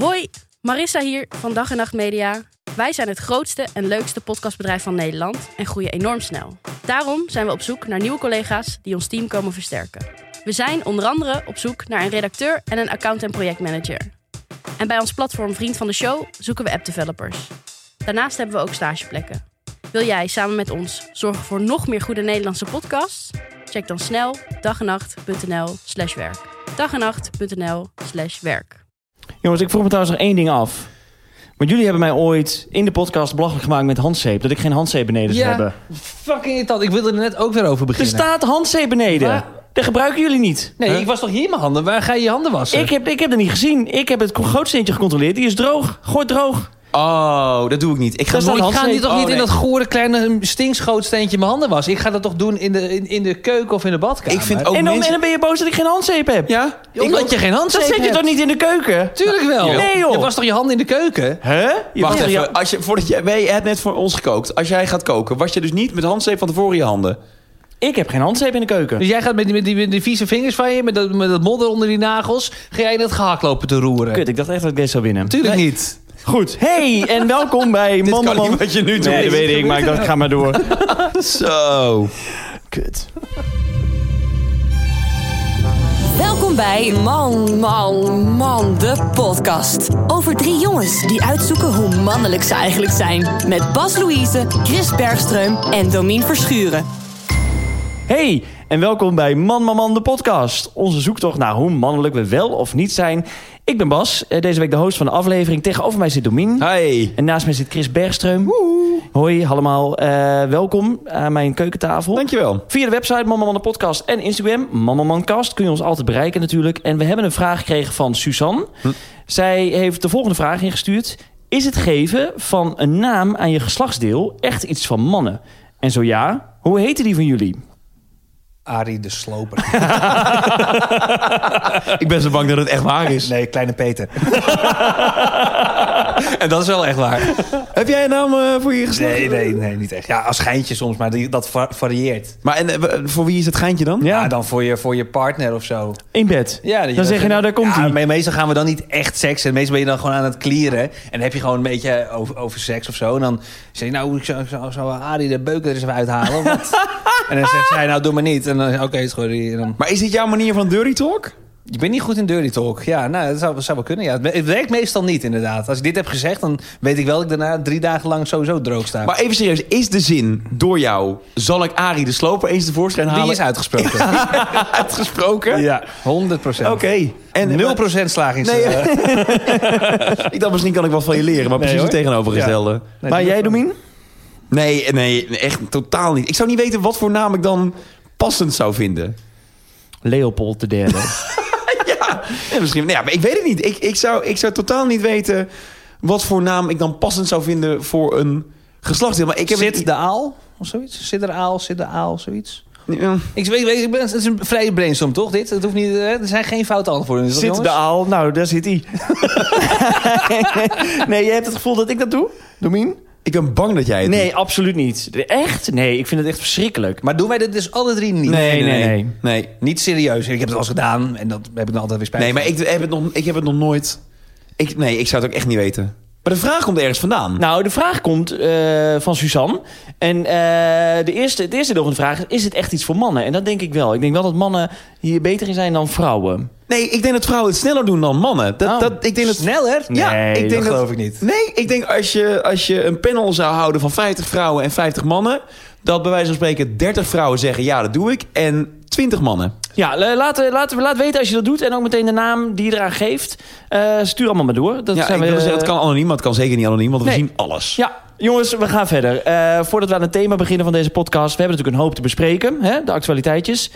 Hoi, Marissa hier van Dag en Nacht Media. Wij zijn het grootste en leukste podcastbedrijf van Nederland en groeien enorm snel. Daarom zijn we op zoek naar nieuwe collega's die ons team komen versterken. We zijn onder andere op zoek naar een redacteur en een account- en projectmanager. En bij ons platform Vriend van de Show zoeken we app-developers. Daarnaast hebben we ook stageplekken. Wil jij samen met ons zorgen voor nog meer goede Nederlandse podcasts? Check dan snel dagenacht.nl slash werk. dagenacht.nl slash werk. Jongens, ik vroeg me trouwens nog één ding af. Want jullie hebben mij ooit in de podcast belachelijk gemaakt met handzeep. Dat ik geen handzeep beneden zou hebben. fucking irritant. Ik wilde er net ook weer over Er beginnen. staat handzeep beneden. Waar? Dat gebruiken jullie niet. Nee, ik was toch hier in mijn handen? Waar ga je je handen wassen? Ik heb, ik heb dat niet gezien. Ik heb het grootsteentje gecontroleerd. Die is droog. Gooi droog. Oh, dat doe ik niet. Ik ga nooit... ik ga niet toch Oh, niet in dat gore kleine stinkschootsteentje mijn handen wassen. Ik ga dat toch doen in de, in, in de keuken of in de badkamer. Ik vind ook en, dan, mensen... en dan ben je boos dat ik geen handzeep heb. Ja? Omdat je geen handzeep Dat zet je toch niet in de keuken? Tuurlijk wel. Nee, joh. Je was toch je handen in de keuken? Hè? Je Wacht was- even. Als je, voordat je, wij hebt net voor ons gekookt. Als jij gaat koken, was je dus niet met handzeep van tevoren in je handen? Ik heb geen handzeep in de keuken. Dus jij gaat met die, met die, met die vieze vingers van je, met dat, met dat modder onder die nagels, ga jij in het gehakt lopen te roeren? Kut, ik dacht echt dat ik deze zou winnen. Tuurlijk niet. Goed. Hey, en welkom bij Dit kan wat je nu doet. Nee, dat weet ik, maar ik dacht, ga maar door. Zo. Kut. Welkom bij Man, Man, Man, de podcast. Over drie jongens die uitzoeken hoe mannelijk ze eigenlijk zijn. Met Bas Louise, Chris Bergström en Domien Verschuren. Hey, en welkom bij Man Man Man, de podcast. Onze zoektocht naar hoe mannelijk we wel of niet zijn. Ik ben Bas, eh, deze week de host van de aflevering. Tegenover mij zit Domien. Hi. En naast mij zit Chris Bergström. Hoi, allemaal. eh, welkom aan mijn keukentafel. Dankjewel. Via de website Man de podcast en Instagram, Mancast, kun je ons altijd bereiken natuurlijk. En we hebben een vraag gekregen van Suzanne. Zij heeft de volgende vraag ingestuurd. Is het geven van een naam aan je geslachtsdeel echt iets van mannen? En zo ja, hoe heette die van jullie? Arie de Sloper. Ik ben zo bang dat het echt waar is. Nee, Kleine Peter. en dat is wel echt waar. Heb jij een naam eh, voor je geslacht? Nee, nee, nee, niet echt. Ja, als geintje soms, maar die, dat va- varieert. Maar en, eh, voor wie is het geintje dan? Ja, dan voor je, voor je partner of zo. In bed. Ja, dan zeg je nou, daar komt hij. me- Meestal gaan we dan niet echt seksen. Meestal ben je dan gewoon aan het klieren. En dan heb je gewoon een beetje over, over seks of zo. En dan zeg je, nou, ik zou, zou, zou Arie de beuken er eens even uithalen. wat? en dan zegt zij, nou, doe maar niet. En dan, oké, goed. En dan, Maar is dit jouw manier van dirty talk? je bent niet goed in dirty talk. Ja, nou, dat zou, wel kunnen. Ja. Het werkt meestal niet, inderdaad. Als ik dit heb gezegd, dan weet ik wel dat ik daarna drie dagen lang sowieso droog sta. Maar even serieus, is de zin door jou... zal ik Arie de Sloper eens tevoorschijn halen? die is uitgesproken. uitgesproken? ja, 100 procent. Oké. En 0 procent slagings. Nee, Ik dacht, misschien kan ik wat van je leren, maar Nee, precies het tegenovergestelde. nee, maar jij, Domien? Nee, nee, echt totaal niet. Ik zou niet weten wat voor naam ik dan passend zou vinden. Leopold de derde. ja, ja, misschien. Nou ja, maar ik weet het niet. Ik, ik, zou, ik zou totaal niet weten wat voor naam ik dan passend zou vinden voor een geslachtsdeel. Maar ik heb Zit de aal of zoiets? Zit er aal, zit de aal, zoiets? Ja. Ik weet, weet, ik ben, het is een vrije brainstorm, toch? Dit? Het hoeft niet, er zijn geen foute antwoorden. Dat, Zit de aal? Nou, daar zit hij. nee, jij hebt het gevoel dat ik dat doe, Domien? Ik ben bang dat jij het Nee, absoluut niet. Echt? Nee, ik vind het echt verschrikkelijk. Maar doen wij dit dus alle drie niet? Nee, nee, nee. nee. Niet serieus. Ik heb het wel eens gedaan en dat heb ik dan altijd weer spijt Nee, maar ik heb het nog, ik heb het nog nooit... Ik, nee, ik zou het ook echt niet weten. Maar de vraag komt ergens vandaan. Nou, de vraag komt eh, van Suzanne. En eh, de eerste, het eerste deel van de vraag is... is het echt iets voor mannen? En dat denk ik wel. Ik denk wel dat mannen hier beter in zijn dan vrouwen. Nee, ik denk dat vrouwen het sneller doen dan mannen. Dat, Oh. dat, ik denk dat, Sneller? Ja, Nee, ik denk dat geloof ik niet. Nee, ik denk als je, als je een panel zou houden van 50 vrouwen en 50 mannen... dat bij wijze van spreken 30 vrouwen zeggen ja, dat doe ik... en 20 mannen. Ja, la- laat, eh, laat, laat weten als je dat doet. En ook meteen de naam die je eraan geeft. Eh, stuur allemaal maar door. Dat ja, zijn we, zeggen, het kan anoniem, maar het kan zeker niet anoniem... want we zien alles. Ja, jongens, we gaan verder. Eh, voordat we aan het thema beginnen van deze podcast... we hebben natuurlijk een hoop te bespreken, hè, de actualiteitjes.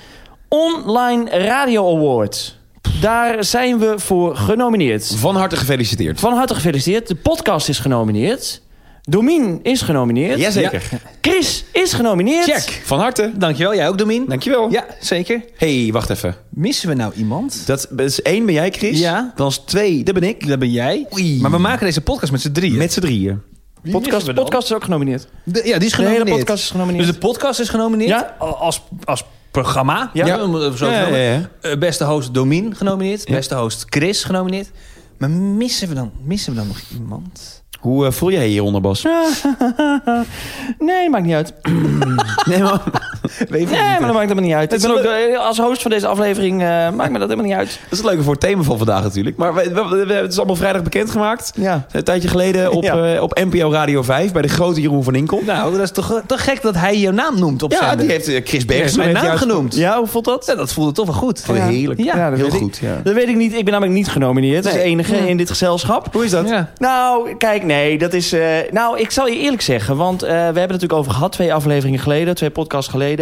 Online Radio Award. Daar zijn we voor genomineerd. Van harte gefeliciteerd. Van harte gefeliciteerd. De podcast is genomineerd. Domien is genomineerd. Jazeker. Chris is genomineerd. Check. Van harte. Dankjewel, jij ook, Domien? Dankjewel. Ja, zeker. hey, wacht even. Missen we nou iemand? Dat is één ben jij, Chris. Ja. Dan is twee, dat ben ik. Dat ben jij. Oei. Maar we maken deze podcast met z'n drieën. Met z'n drieën. Podcast, podcast is ook genomineerd. De- ja, die is De hele genomineerd. podcast is genomineerd. Dus de podcast is genomineerd Ja. als, als programma. Ja. om het zo te Ja, ja, noemen. ja. Eh, beste host Domien genomineerd. Beste host Chris genomineerd. Maar missen we dan, missen we dan nog iemand? Hoe eh, voel jij je hieronder, Bas? nee, maakt niet uit. Nee, maar... Nee, maar dat maakt helemaal niet uit. Ik ben ook de- als host van deze aflevering eh, maakt me dat helemaal niet uit. Dat is het leuke voor het thema van vandaag natuurlijk. Maar we, we, we- we hebben het is allemaal vrijdag bekendgemaakt. Ja. Een tijdje geleden op, Ja. eh, op NPO Radio 5 bij de grote Jeroen van Inkel. Nou, dat is toch, toch gek dat hij jouw naam noemt op Ja, zender. die heeft eh, Chris Bergström mijn naam genoemd. Ja, hoe voelt dat? Ja, dat voelde toch wel goed. Je heerlijk. Ja, Ja, dat Heel ik. goed, ja. Dat weet ik niet. Ik ben namelijk niet genomineerd. Dat is Nee. de enige in dit gezelschap. Hoe is dat? Ja. Nou, kijk, nee, dat is... eh, nou, ik zal je eerlijk zeggen, want eh, we hebben het natuurlijk over gehad... twee afleveringen geleden, twee podcasts geleden...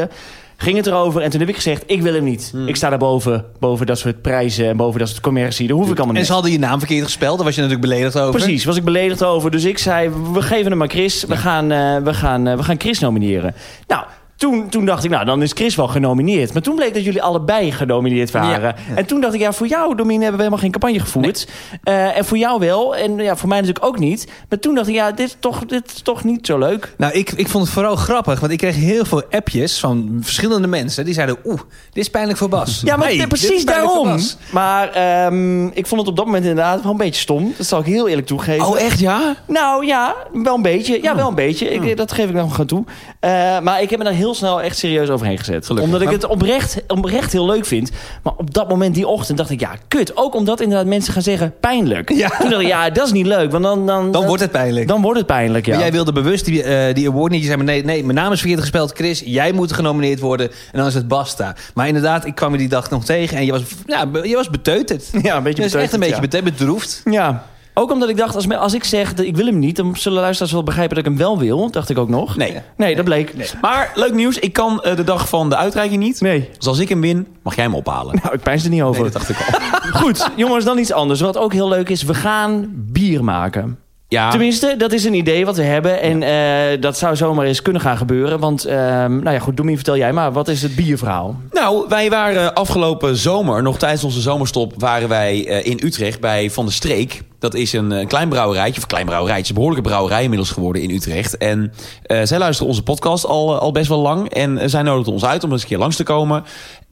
ging het erover en toen heb ik gezegd, ik wil hem niet. Hmm. Ik sta daarboven, boven dat soort prijzen... en boven dat soort commercie, daar hoef ik allemaal En niet. ze hadden je naam verkeerd gespeld. Daar was je natuurlijk beledigd over. Precies, was ik beledigd over. Dus ik zei, we geven hem aan Chris. We, gaan, eh, we, gaan, eh, we gaan Chris nomineren. Nou, toen, toen dacht ik, nou, dan is Chris wel genomineerd. Maar toen bleek dat jullie allebei genomineerd waren. En toen dacht ik, ja, voor jou, Domine, hebben we helemaal geen campagne gevoerd. Eh, en voor jou wel. En ja, voor mij natuurlijk ook niet. Maar toen dacht ik, ja, dit is toch, dit is toch niet zo leuk. Nou, ik, ik vond het vooral grappig, want ik kreeg heel veel appjes van verschillende mensen. Die zeiden, oeh, dit is pijnlijk voor Bas. Ja, maar Hey, precies daarom. Maar ehm, ik vond het op dat moment inderdaad wel een beetje stom. Dat zal ik heel eerlijk toegeven. Oh, echt ja? Nou ja, wel een beetje. Ja, wel een beetje. Ik, dat geef ik nog gewoon toe. Eh, maar ik heb me daar heel snel echt serieus overheen gezet. Gelukkig. Omdat ik het oprecht, oprecht heel leuk vind. Maar op dat moment, die ochtend, dacht ik, ja, kut. Ook omdat inderdaad mensen gaan zeggen, pijnlijk. Ja. Toen dacht ik, ja, dat is niet leuk. Want dan, dan, Dan wordt het pijnlijk. Dan wordt het pijnlijk, ja. Maar jij wilde bewust die, eh, die award niet. Je zei, maar nee, nee, mijn naam is verkeerd gespeld. Chris, jij moet genomineerd worden. En dan is het basta. Maar inderdaad, ik kwam je die dag nog tegen. En je was, ja, je was beteuterd. Ja, een beetje Je was echt een beetje beteuterd, bete- bedroefd. Ja. Ook omdat ik dacht, als, me- als ik zeg dat ik wil hem niet... dan zullen luisteraars wel begrijpen dat ik hem wel wil. Dacht ik ook nog. Nee. Nee, dat bleek. Maar leuk nieuws, ik kan eh, de dag van de uitreiking niet. Nee. Dus als ik hem win, mag jij hem ophalen. Nou, ik pijns er niet over. Nee, dat dacht ik al. Goed, jongens, dan iets anders. Wat ook heel leuk is, we gaan bier maken. Ja, Tenminste, dat is een idee wat we hebben. En eh, dat zou zomaar eens kunnen gaan gebeuren. Want, ehm, nou ja, goed, Domien, vertel jij maar. Wat is het bierverhaal? Nou, wij waren afgelopen zomer, nog tijdens onze zomerstop, waren wij eh, in Utrecht bij Van der Streek. Dat is een, een klein brouwerijtje, of een klein brouwerijtje, een behoorlijke brouwerij inmiddels geworden in Utrecht. En eh, zij luisteren onze podcast al, al best wel lang. En zij nodigden ons uit om eens een keer langs te komen.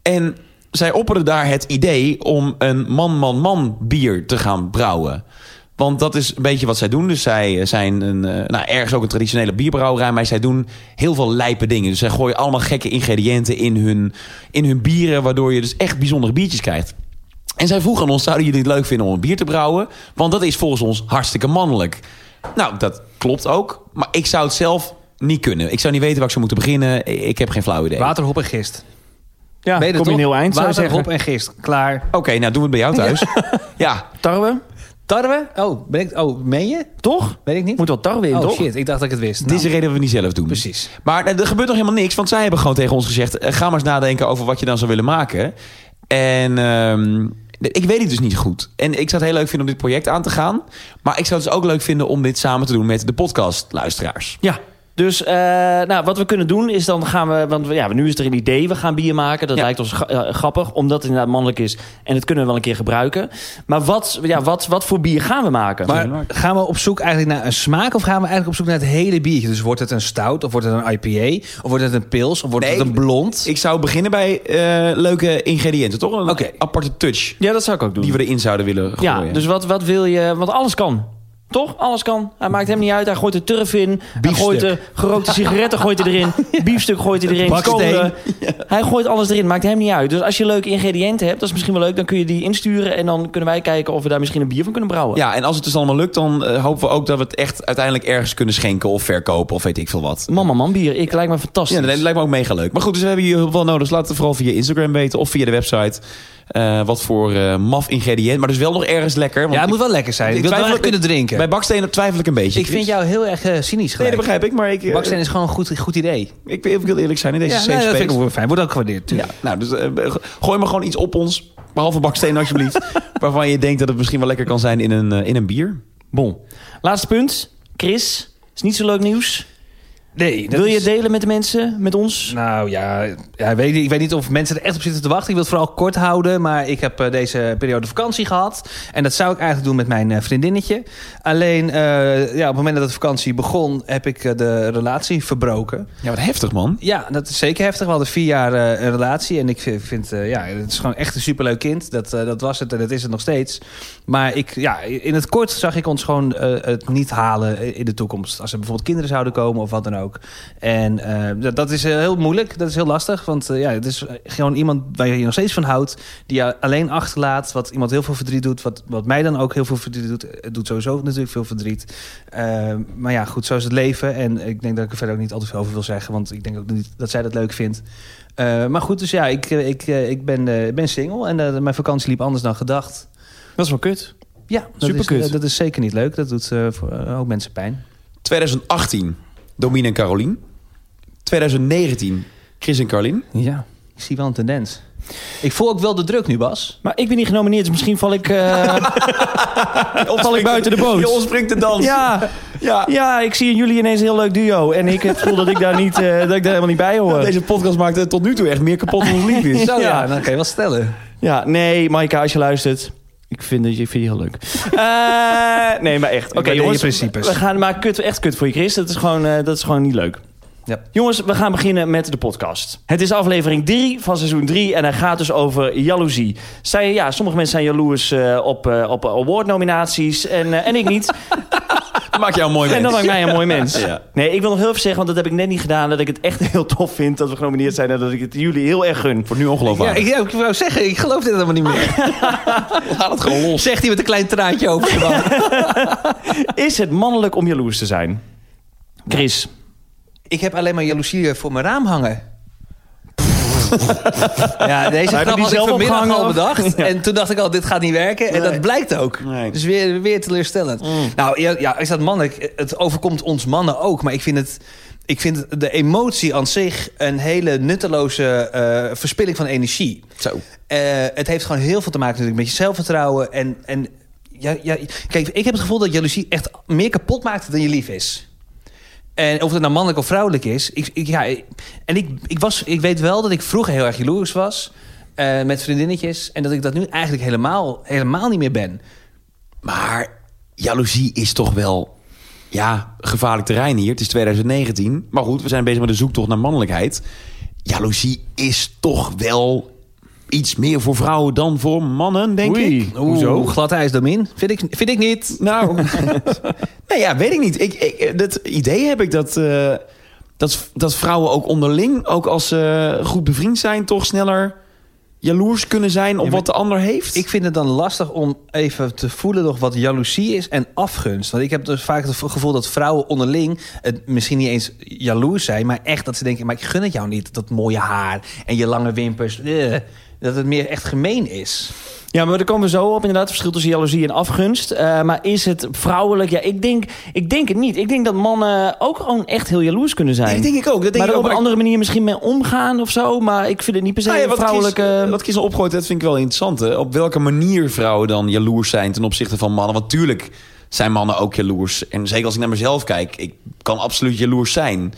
En zij opperden daar het idee om een man-man-man bier te gaan brouwen. Want dat is een beetje wat zij doen. Dus zij eh, zijn een, eh, nou, ergens ook een traditionele bierbrouwerij. Maar zij doen heel veel lijpe dingen. Dus zij gooien allemaal gekke ingrediënten in hun, in hun bieren. Waardoor je dus echt bijzondere biertjes krijgt. En zij vroegen aan ons, zouden jullie het leuk vinden om een bier te brouwen? Want dat is volgens ons hartstikke mannelijk. Nou, dat klopt ook. Maar ik zou het zelf niet kunnen. Ik zou niet weten waar ik zou moeten beginnen. Ik heb geen flauw idee. Water, hop en gist. Ja, Ben je kom je een toch? heel eind, zou je Water, zeggen. hop en gist. Klaar. Oké, nou doen we het bij jou thuis. ja. Tarwe, Tarwe? Oh, ben ik, oh, meen je? toch? Weet ik niet. Moet wel tarwe in, oh toch? shit, ik dacht dat ik het wist. Dit is de Nou, reden dat we niet zelf doen. Precies. Maar eh, er gebeurt nog helemaal niks. Want zij hebben gewoon tegen ons gezegd... eh, ga maar eens nadenken over wat je dan zou willen maken. En ehm, ik weet het dus niet goed. En ik zou het heel leuk vinden om dit project aan te gaan. Maar ik zou het dus ook leuk vinden om dit samen te doen met de podcastluisteraars. Ja. Dus eh, nou, wat we kunnen doen is dan gaan we... Want ja, nu is er een idee, we gaan bier maken. Dat Ja. lijkt ons eh, grappig, omdat het inderdaad mannelijk is. En dat kunnen we wel een keer gebruiken. Maar wat, ja, wat, wat voor bier gaan we maken? Maar gaan we op zoek eigenlijk naar een smaak of gaan we eigenlijk op zoek naar het hele biertje? Dus wordt het een stout of wordt het een IPA of wordt het een pils of wordt Nee, het een blond? Ik zou beginnen bij eh, leuke ingrediënten, toch? Een Oké. aparte touch ja, dat zou ik ook doen. die we erin zouden willen gooien. Ja, dus wat, wat wil je... Want alles kan. Toch? Alles kan. Hij maakt hem niet uit. Hij gooit er turf in. Hij gooit de gerookte sigaretten gooit hij erin. Biefstuk gooit hij erin. Kolen. Hij gooit alles erin. Maakt hem niet uit. Dus als je leuke ingrediënten hebt, dat is misschien wel leuk. Dan kun je die insturen. En dan kunnen wij kijken of we daar misschien een bier van kunnen brouwen. Ja, en als het dus allemaal lukt, dan eh, hopen we ook dat we het echt uiteindelijk ergens kunnen schenken of verkopen of weet ik veel wat. Mama man bier. Ik lijkt me fantastisch. Ja, dat lijkt me ook mega leuk. Maar goed, dus we hebben hier heel veel nodig. Dus laat het vooral via Instagram weten of via de website. Eh, wat voor eh, maf ingrediënt. Maar dus wel nog ergens lekker. Want Ja, het moet wel lekker zijn. Ik wil het wel kunnen drinken. Bij bakstenen twijfel ik een beetje. ik vind jou heel erg eh, cynisch Nee, gelijk. dat begrijp ik. Maar ik, Baksteen is gewoon een goed, goed idee. ik, ik wil eerlijk zijn in deze Ja, safe nee, dat vind ik wel fijn. Wordt ook gewaardeerd. Ja, nou, dus gooi maar gewoon iets op ons. Behalve baksteen alsjeblieft. waarvan je denkt dat het misschien wel lekker kan zijn in een, in een bier. Bon. Laatste punt. Chris. Is niet zo leuk nieuws. Nee, Wil je is- delen met de mensen, met ons? Nou ja, ja weet ik, weet niet of mensen er echt op zitten te wachten. Ik wil het vooral kort houden. Maar ik heb eh, deze periode vakantie gehad. En dat zou ik eigenlijk doen met mijn eh, vriendinnetje. Alleen eh, ja, op het moment dat de vakantie begon... heb ik de relatie verbroken. Ja, wat heftig, man. Ja, dat is zeker heftig. We hadden vier jaar een relatie. En ik vind, ja, het is gewoon echt een superleuk kind. Dat, dat was het en dat is het nog steeds. Maar ik, ja, in het kort zag ik ons gewoon het niet halen in de toekomst. Als er bijvoorbeeld kinderen zouden komen of wat dan ook. En eh, dat, dat is eh, heel moeilijk. Dat is heel lastig. Want eh, ja, het is gewoon iemand waar je nog steeds van houdt. Die je alleen achterlaat. Wat iemand heel veel verdriet doet. Wat, wat mij dan ook heel veel verdriet doet. Het doet sowieso natuurlijk veel verdriet. Eh, maar ja, goed, zo is het leven. En ik denk dat ik er verder ook niet altijd veel over wil zeggen. Want ik denk ook niet dat zij dat leuk vindt. Eh, maar goed, dus ja, ik, ik, ik ben, eh, ben single. En mijn vakantie liep anders dan gedacht. Dat is wel kut. Ja, dat, is, eh, dat is zeker niet leuk. Dat doet voor ook mensen pijn. 2018, Domine en Carolien. 2019, Chris en Carolien. Ja, ik zie wel een tendens. Ik voel ook wel de druk nu, Bas. Maar ik ben niet genomineerd, dus misschien val ik, eh, val ik buiten de boot. Je ontspringt de dans. Ja, ja. ja, ik zie in jullie ineens een heel leuk duo. En ik heb het gevoel dat ik daar, niet, eh, dat ik daar helemaal niet bij hoor. Deze podcast maakt het tot nu toe echt meer kapot dan het lief is. Zo ja, Ja. dan kan je wel stellen. Ja, nee, Maaike, als je luistert. Ik vind, dat je, ik vind heel leuk. Eh, nee, maar echt. Oké, je jongens. principes. We gaan maar kut, echt kut voor je, Chris. Dat is gewoon, eh, dat is gewoon niet leuk. Ja. Jongens, we gaan beginnen met de podcast. Het is aflevering 3 van seizoen 3 en hij gaat dus over jaloezie. Zij, ja, sommige mensen zijn jaloers eh, op, op awardnominaties en, en ik niet. Maakt jou een mooi En dan mens. maakt mij een mooi mens. Ja. Nee, ik wil nog heel even zeggen, want dat heb ik net niet gedaan... dat ik het echt heel tof vind dat we genomineerd zijn... en dat ik het jullie heel erg gun. Wordt nu Ja, ongelooflijk. ik, ja, ik wou zeggen, ik geloof dit helemaal niet meer. Laat het gewoon los. Zegt hij met een klein traantje over zijn wang. Is het mannelijk om jaloers te zijn? Chris. Ik heb alleen maar jaloezie voor mijn raam hangen. Ja, deze grap had ik vanmiddag al bedacht. Ja. En toen dacht ik al, dit gaat niet werken. En Nee. dat blijkt ook. Nee. Dus weer, weer teleurstellend. Nou, ja, ja, is dat mannelijk? Het overkomt ons mannen ook. Maar ik vind het... Ik vind de emotie aan zich een hele nutteloze eh, verspilling van energie. Zo. Eh, het heeft gewoon heel veel te maken natuurlijk met je zelfvertrouwen. En, en ja, ja, kijk, ik heb het gevoel dat jaloezie echt meer kapot maakt dan je lief is. En of het nou mannelijk of vrouwelijk is. Ik, ik, ja, en ik, ik, was, ik weet wel dat ik vroeger heel erg jaloers was. eh, met vriendinnetjes. En dat ik dat nu eigenlijk helemaal, helemaal niet meer ben. Maar jaloezie is toch wel... Ja, gevaarlijk terrein hier. Het is 2019. Maar goed, we zijn bezig met de zoektocht naar mannelijkheid. Jaloezie is toch wel iets meer voor vrouwen dan voor mannen, denk Oei. ik. Hoezo? Glad ijs, Domin? Vind ik, vind ik niet. Nou, nee, ja, weet ik niet. Ik, ik, dat idee heb ik dat, eh, dat, dat vrouwen ook onderling, ook als ze goed bevriend zijn, toch sneller jaloers kunnen zijn op Ja, wat de ander heeft. Ik vind het dan lastig om even te voelen nog wat jaloezie is en afgunst. Want ik heb dus vaak het gevoel dat vrouwen onderling het misschien niet eens jaloers zijn, maar echt dat ze denken: maar ik gun het jou niet, dat mooie haar en je lange wimpers. Eh, dat het meer echt gemeen is. Ja, maar daar komen we zo op. Inderdaad, het verschil tussen jaloezie en afgunst. Eh, maar is het vrouwelijk? Ja, ik denk, ik denk het niet. Ik denk dat mannen ook gewoon echt heel jaloers kunnen zijn. Nee, dat denk ik ook. Dat denk maar ik er ook, op een andere manier misschien mee omgaan of zo. Maar ik vind het niet per se Nou ja, wat vrouwelijke... Chris, wat al opgooit, dat vind ik wel interessant. Hè? Op welke manier vrouwen dan jaloers zijn ten opzichte van mannen. Want tuurlijk zijn mannen ook jaloers. En zeker als ik naar mezelf kijk, ik kan absoluut jaloers zijn.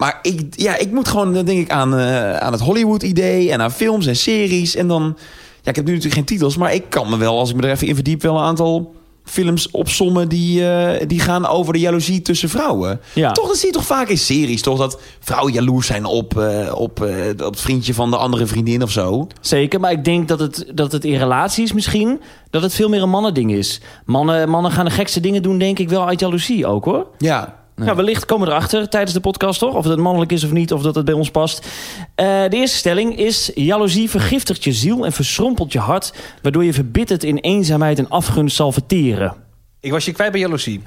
Maar ik, ja, ik moet gewoon, dan denk ik aan, eh, aan het Hollywood-idee en aan films en series. En dan, ja, ik heb nu natuurlijk geen titels, maar ik kan me wel, als ik me er even in verdiep, wel een aantal films opsommen die, eh, die gaan over de jaloezie tussen vrouwen. Ja. Toch, dat zie je toch vaak in series, toch? Dat vrouwen jaloers zijn op, eh, op, eh, op het vriendje van de andere vriendin of zo. Zeker, maar ik denk dat het, dat het in relaties misschien... dat het veel meer een mannending is. Mannen, mannen gaan de gekste dingen doen, denk ik wel, uit jaloezie ook, hoor. Ja, Ja, wellicht komen we erachter tijdens de podcast, toch? Of het mannelijk is of niet, of dat het bij ons past. Eh, de eerste stelling is... jaloezie vergiftigt je ziel en verschrompelt je hart... waardoor je verbitterd in eenzaamheid en afgunst zal verteren. Ik was je kwijt bij jaloezie.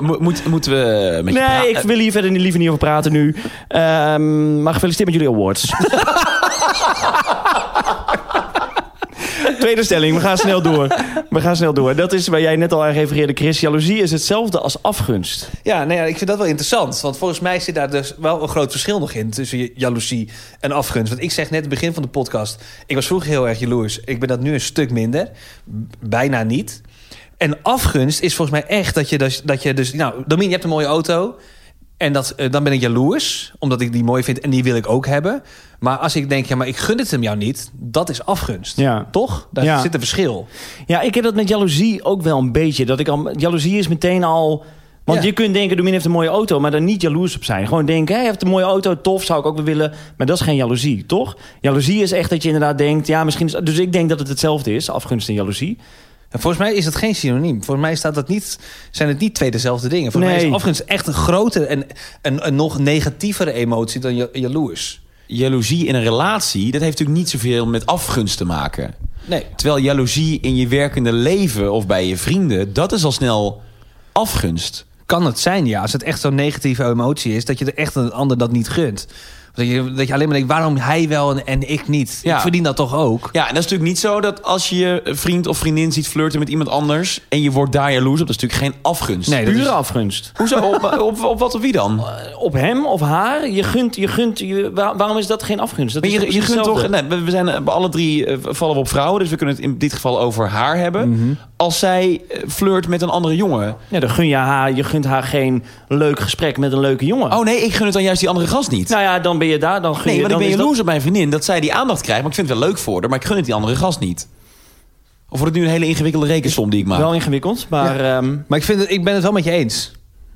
Mo- moet, moeten we met je Nee, praten? ik wil hier verder niet- liever niet over praten nu. Ehm, maar gefeliciteerd met jullie awards. Tweede stelling, we gaan snel door. We gaan snel door. Dat is waar jij net al aan refereerde, Chris. Jaloezie is hetzelfde als afgunst. Ja, nee, ja, ik vind dat wel interessant. Want volgens mij zit daar dus wel een groot verschil nog in... tussen jaloezie en afgunst. Want ik zeg net het begin van de podcast... ik was vroeger heel erg jaloers. Ik ben dat nu een stuk minder. Bijna niet. En afgunst is volgens mij echt dat je dus... Dat je dus nou, Domien, je hebt een mooie auto. En dat, eh, dan ben ik jaloers, omdat ik die mooi vind en die wil ik ook hebben. Maar als ik denk, ja, maar ik gun het hem jou niet, dat is afgunst. Ja. Toch? Daar Ja. zit een verschil. Ja, ik heb dat met jaloezie ook wel een beetje. Dat ik al, jaloezie is meteen al... Want Ja. je kunt denken, Domien heeft een mooie auto, maar daar niet jaloers op zijn. Gewoon denken, hij heeft een mooie auto, tof, zou ik ook wel willen. Maar dat is geen jaloezie, toch? Jaloezie is echt dat je inderdaad denkt, ja, misschien is... Dus ik denk dat het hetzelfde is, afgunst en jaloezie. En volgens mij is dat geen synoniem. Volgens mij staat dat niet, zijn het niet twee dezelfde dingen. Volgens mij is afgunst echt een grotere en een, een nog negatievere emotie dan ja- jaloers. Jaloezie in een relatie, dat heeft natuurlijk niet zoveel met afgunst te maken. Nee. Terwijl jaloezie in je werkende leven of bij je vrienden, dat is al snel afgunst. Kan het zijn, ja. Als het echt zo'n negatieve emotie is... dat je er echt een ander dat niet gunt. Dat je, dat je alleen maar denkt, waarom hij wel en, en ik niet? Ja. Ik verdien dat toch ook? Ja, en dat is natuurlijk niet zo dat als je je vriend of vriendin ziet flirten met iemand anders en je wordt daar jaloers op, dat is natuurlijk geen afgunst. Nee, dat Pure is- afgunst. Hoezo? Op, op, op wat of wie dan? Op hem of haar, je gunt, je gunt, je, waar- waarom is dat geen afgunst? Dat Maar is je, toch je gunt toch, nee, we we zijn alle drie eh, vallen we op vrouwen, dus we kunnen het in dit geval over haar hebben. Mhm. Als zij eh, flirt met een andere jongen. Ja, dan gun je haar, je gunt haar geen leuk gesprek met een leuke jongen. Oh nee, ik gun het dan juist die andere gast niet. Nou ja, dan ben je daar, dan gun nee, je... want ik dan ben is dat- jaloers op mijn vriendin dat zij die aandacht krijgt. Maar ik vind het wel leuk voor haar, maar ik gun het die andere gast niet. Of wordt het nu een hele ingewikkelde rekensom die ik maak? Wel ingewikkeld, maar... ehm, Maar ik, vind het, ik ben het wel met je eens.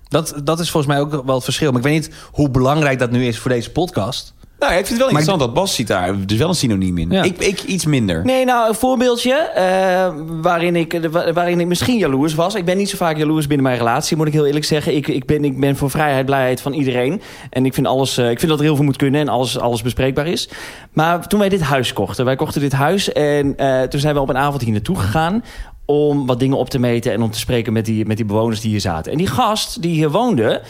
Dat, dat is volgens mij ook wel het verschil. Maar ik weet niet hoe belangrijk dat nu is voor deze podcast. Nou ik vind het wel Maar ik- interessant dat Bas ziet daar dus wel een synoniem in. Ja. Ik, ik iets minder. Nee, nou, een voorbeeldje eh, waarin, ik, wa- waarin ik misschien jaloers was. Ik ben niet zo vaak jaloers binnen mijn relatie, moet ik heel eerlijk zeggen. Ik, ik, ben, ik ben voor vrijheid, blijheid van iedereen. En ik vind, alles, eh, ik vind dat er heel veel moet kunnen en alles, alles bespreekbaar is. Maar toen wij dit huis kochten, wij kochten dit huis... en eh, toen zijn we op een avond hier naartoe gegaan om wat dingen op te meten... en om te spreken met die, met die bewoners die hier zaten. En die gast die hier woonde...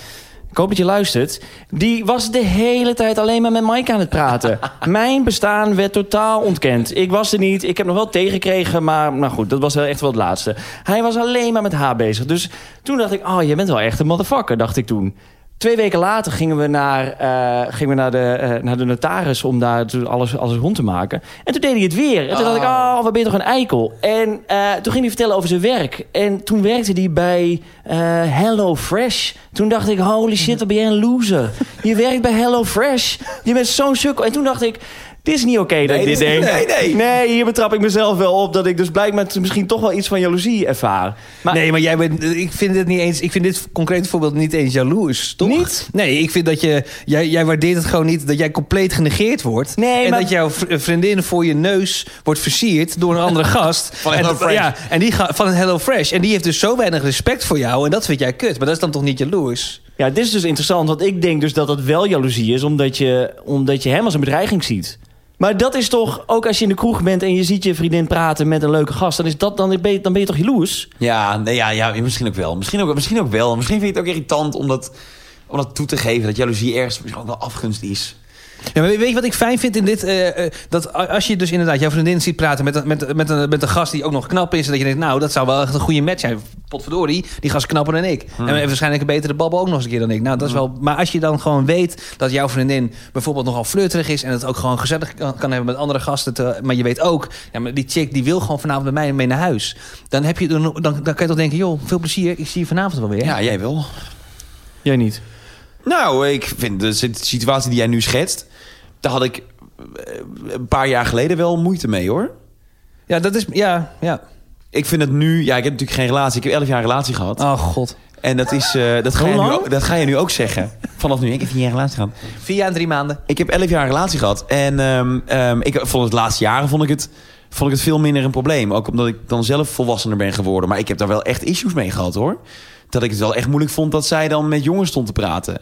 Ik hoop dat je luistert. Die was de hele tijd alleen maar met Mike aan het praten. Mijn bestaan werd totaal ontkend. Ik was er niet. Ik heb nog wel tegengekregen, maar nou goed, dat was wel echt wel het laatste. Hij was alleen maar met haar bezig. Dus toen dacht ik, oh, je bent wel echt een motherfucker, dacht ik toen. Twee weken later gingen we naar, eh, gingen we naar, de, eh, naar de notaris om daar alles, alles rond te maken. En toen deed hij het weer. En toen dacht ik, oh, wat ben je toch een eikel. En eh, toen ging hij vertellen over zijn werk. En toen werkte hij bij Hello Fresh. Toen dacht ik, holy shit, wat ben jij een loser. Je werkt bij Hello Fresh. Je bent zo'n sukkel. En toen dacht ik, dit is niet oké dat ik dit denk. nee, nee. Nee, hier betrap ik mezelf wel op dat ik dus blijkbaar misschien toch wel iets van jaloezie ervaar. Maar nee, maar jij bent, ik vind dit niet eens. Ik vind dit concrete voorbeeld niet eens jaloers, toch? Niet? Nee, ik vind dat je. Jij, jij waardeert het gewoon niet dat jij compleet genegeerd wordt. Nee, en maar- dat jouw v- vriendin voor je neus wordt versierd door een andere gast. Van en, Hello Fresh. Ja, en die ga, van een Hello Fresh. En die heeft dus zo weinig respect voor jou. En dat vind jij kut. Maar dat is dan toch niet jaloers? Ja, dit is dus interessant, want ik denk dus dat dat wel jaloezie is... omdat je, omdat je hem als een bedreiging ziet. Maar dat is toch, ook als je in de kroeg bent... en je ziet je vriendin praten met een leuke gast... dan, is dat, dan, ben, je, dan ben je toch jaloers? Ja, nee, ja, ja, misschien ook wel. Misschien ook, misschien ook wel. Misschien vind je het ook irritant om dat, om dat toe te geven. Dat jaloezie ergens misschien ook wel afgunst is. Ja, maar weet je wat ik fijn vind in dit? eh, eh, dat als je dus inderdaad jouw vriendin ziet praten met een, met, met, een, met een gast die ook nog knap is. En dat je denkt, nou, dat zou wel echt een goede match zijn. Potverdorie, die gast knapper dan ik. En heeft waarschijnlijk een betere babbel ook nog eens een keer dan ik. Nou, dat is wel. Maar als je dan gewoon weet dat jouw vriendin bijvoorbeeld nogal flirterig is. En het ook gewoon gezellig kan, kan hebben met andere gasten. te- maar je weet ook, ja, maar die chick die wil gewoon vanavond bij mij mee naar huis. Dan, heb je, dan, dan, dan kan je toch denken, joh, veel plezier. Ik zie je vanavond wel weer. Ja, jij wel. Jij niet. Nou, ik vind de sit- situatie die jij nu schetst... daar had ik eh, een paar jaar geleden wel moeite mee, hoor. ja dat is. Ja, ja. Ik vind het nu... Ja, ik heb natuurlijk geen relatie. Ik heb elf jaar een relatie gehad. Oh god. En dat, is, eh, dat, ga je nu, ook- dat ga je nu ook zeggen. Vanaf nu. Ik heb vier jaar een relatie gehad. Vier jaar en drie maanden. Ik heb elf jaar een relatie gehad. En ehm, ehm, ik vond het de laatste jaren vond ik het, vond ik het veel minder een probleem. Ook omdat ik dan zelf volwassener ben geworden. Maar ik heb daar wel echt issues mee gehad hoor. Dat ik het wel echt moeilijk vond dat zij dan met jongens stond te praten.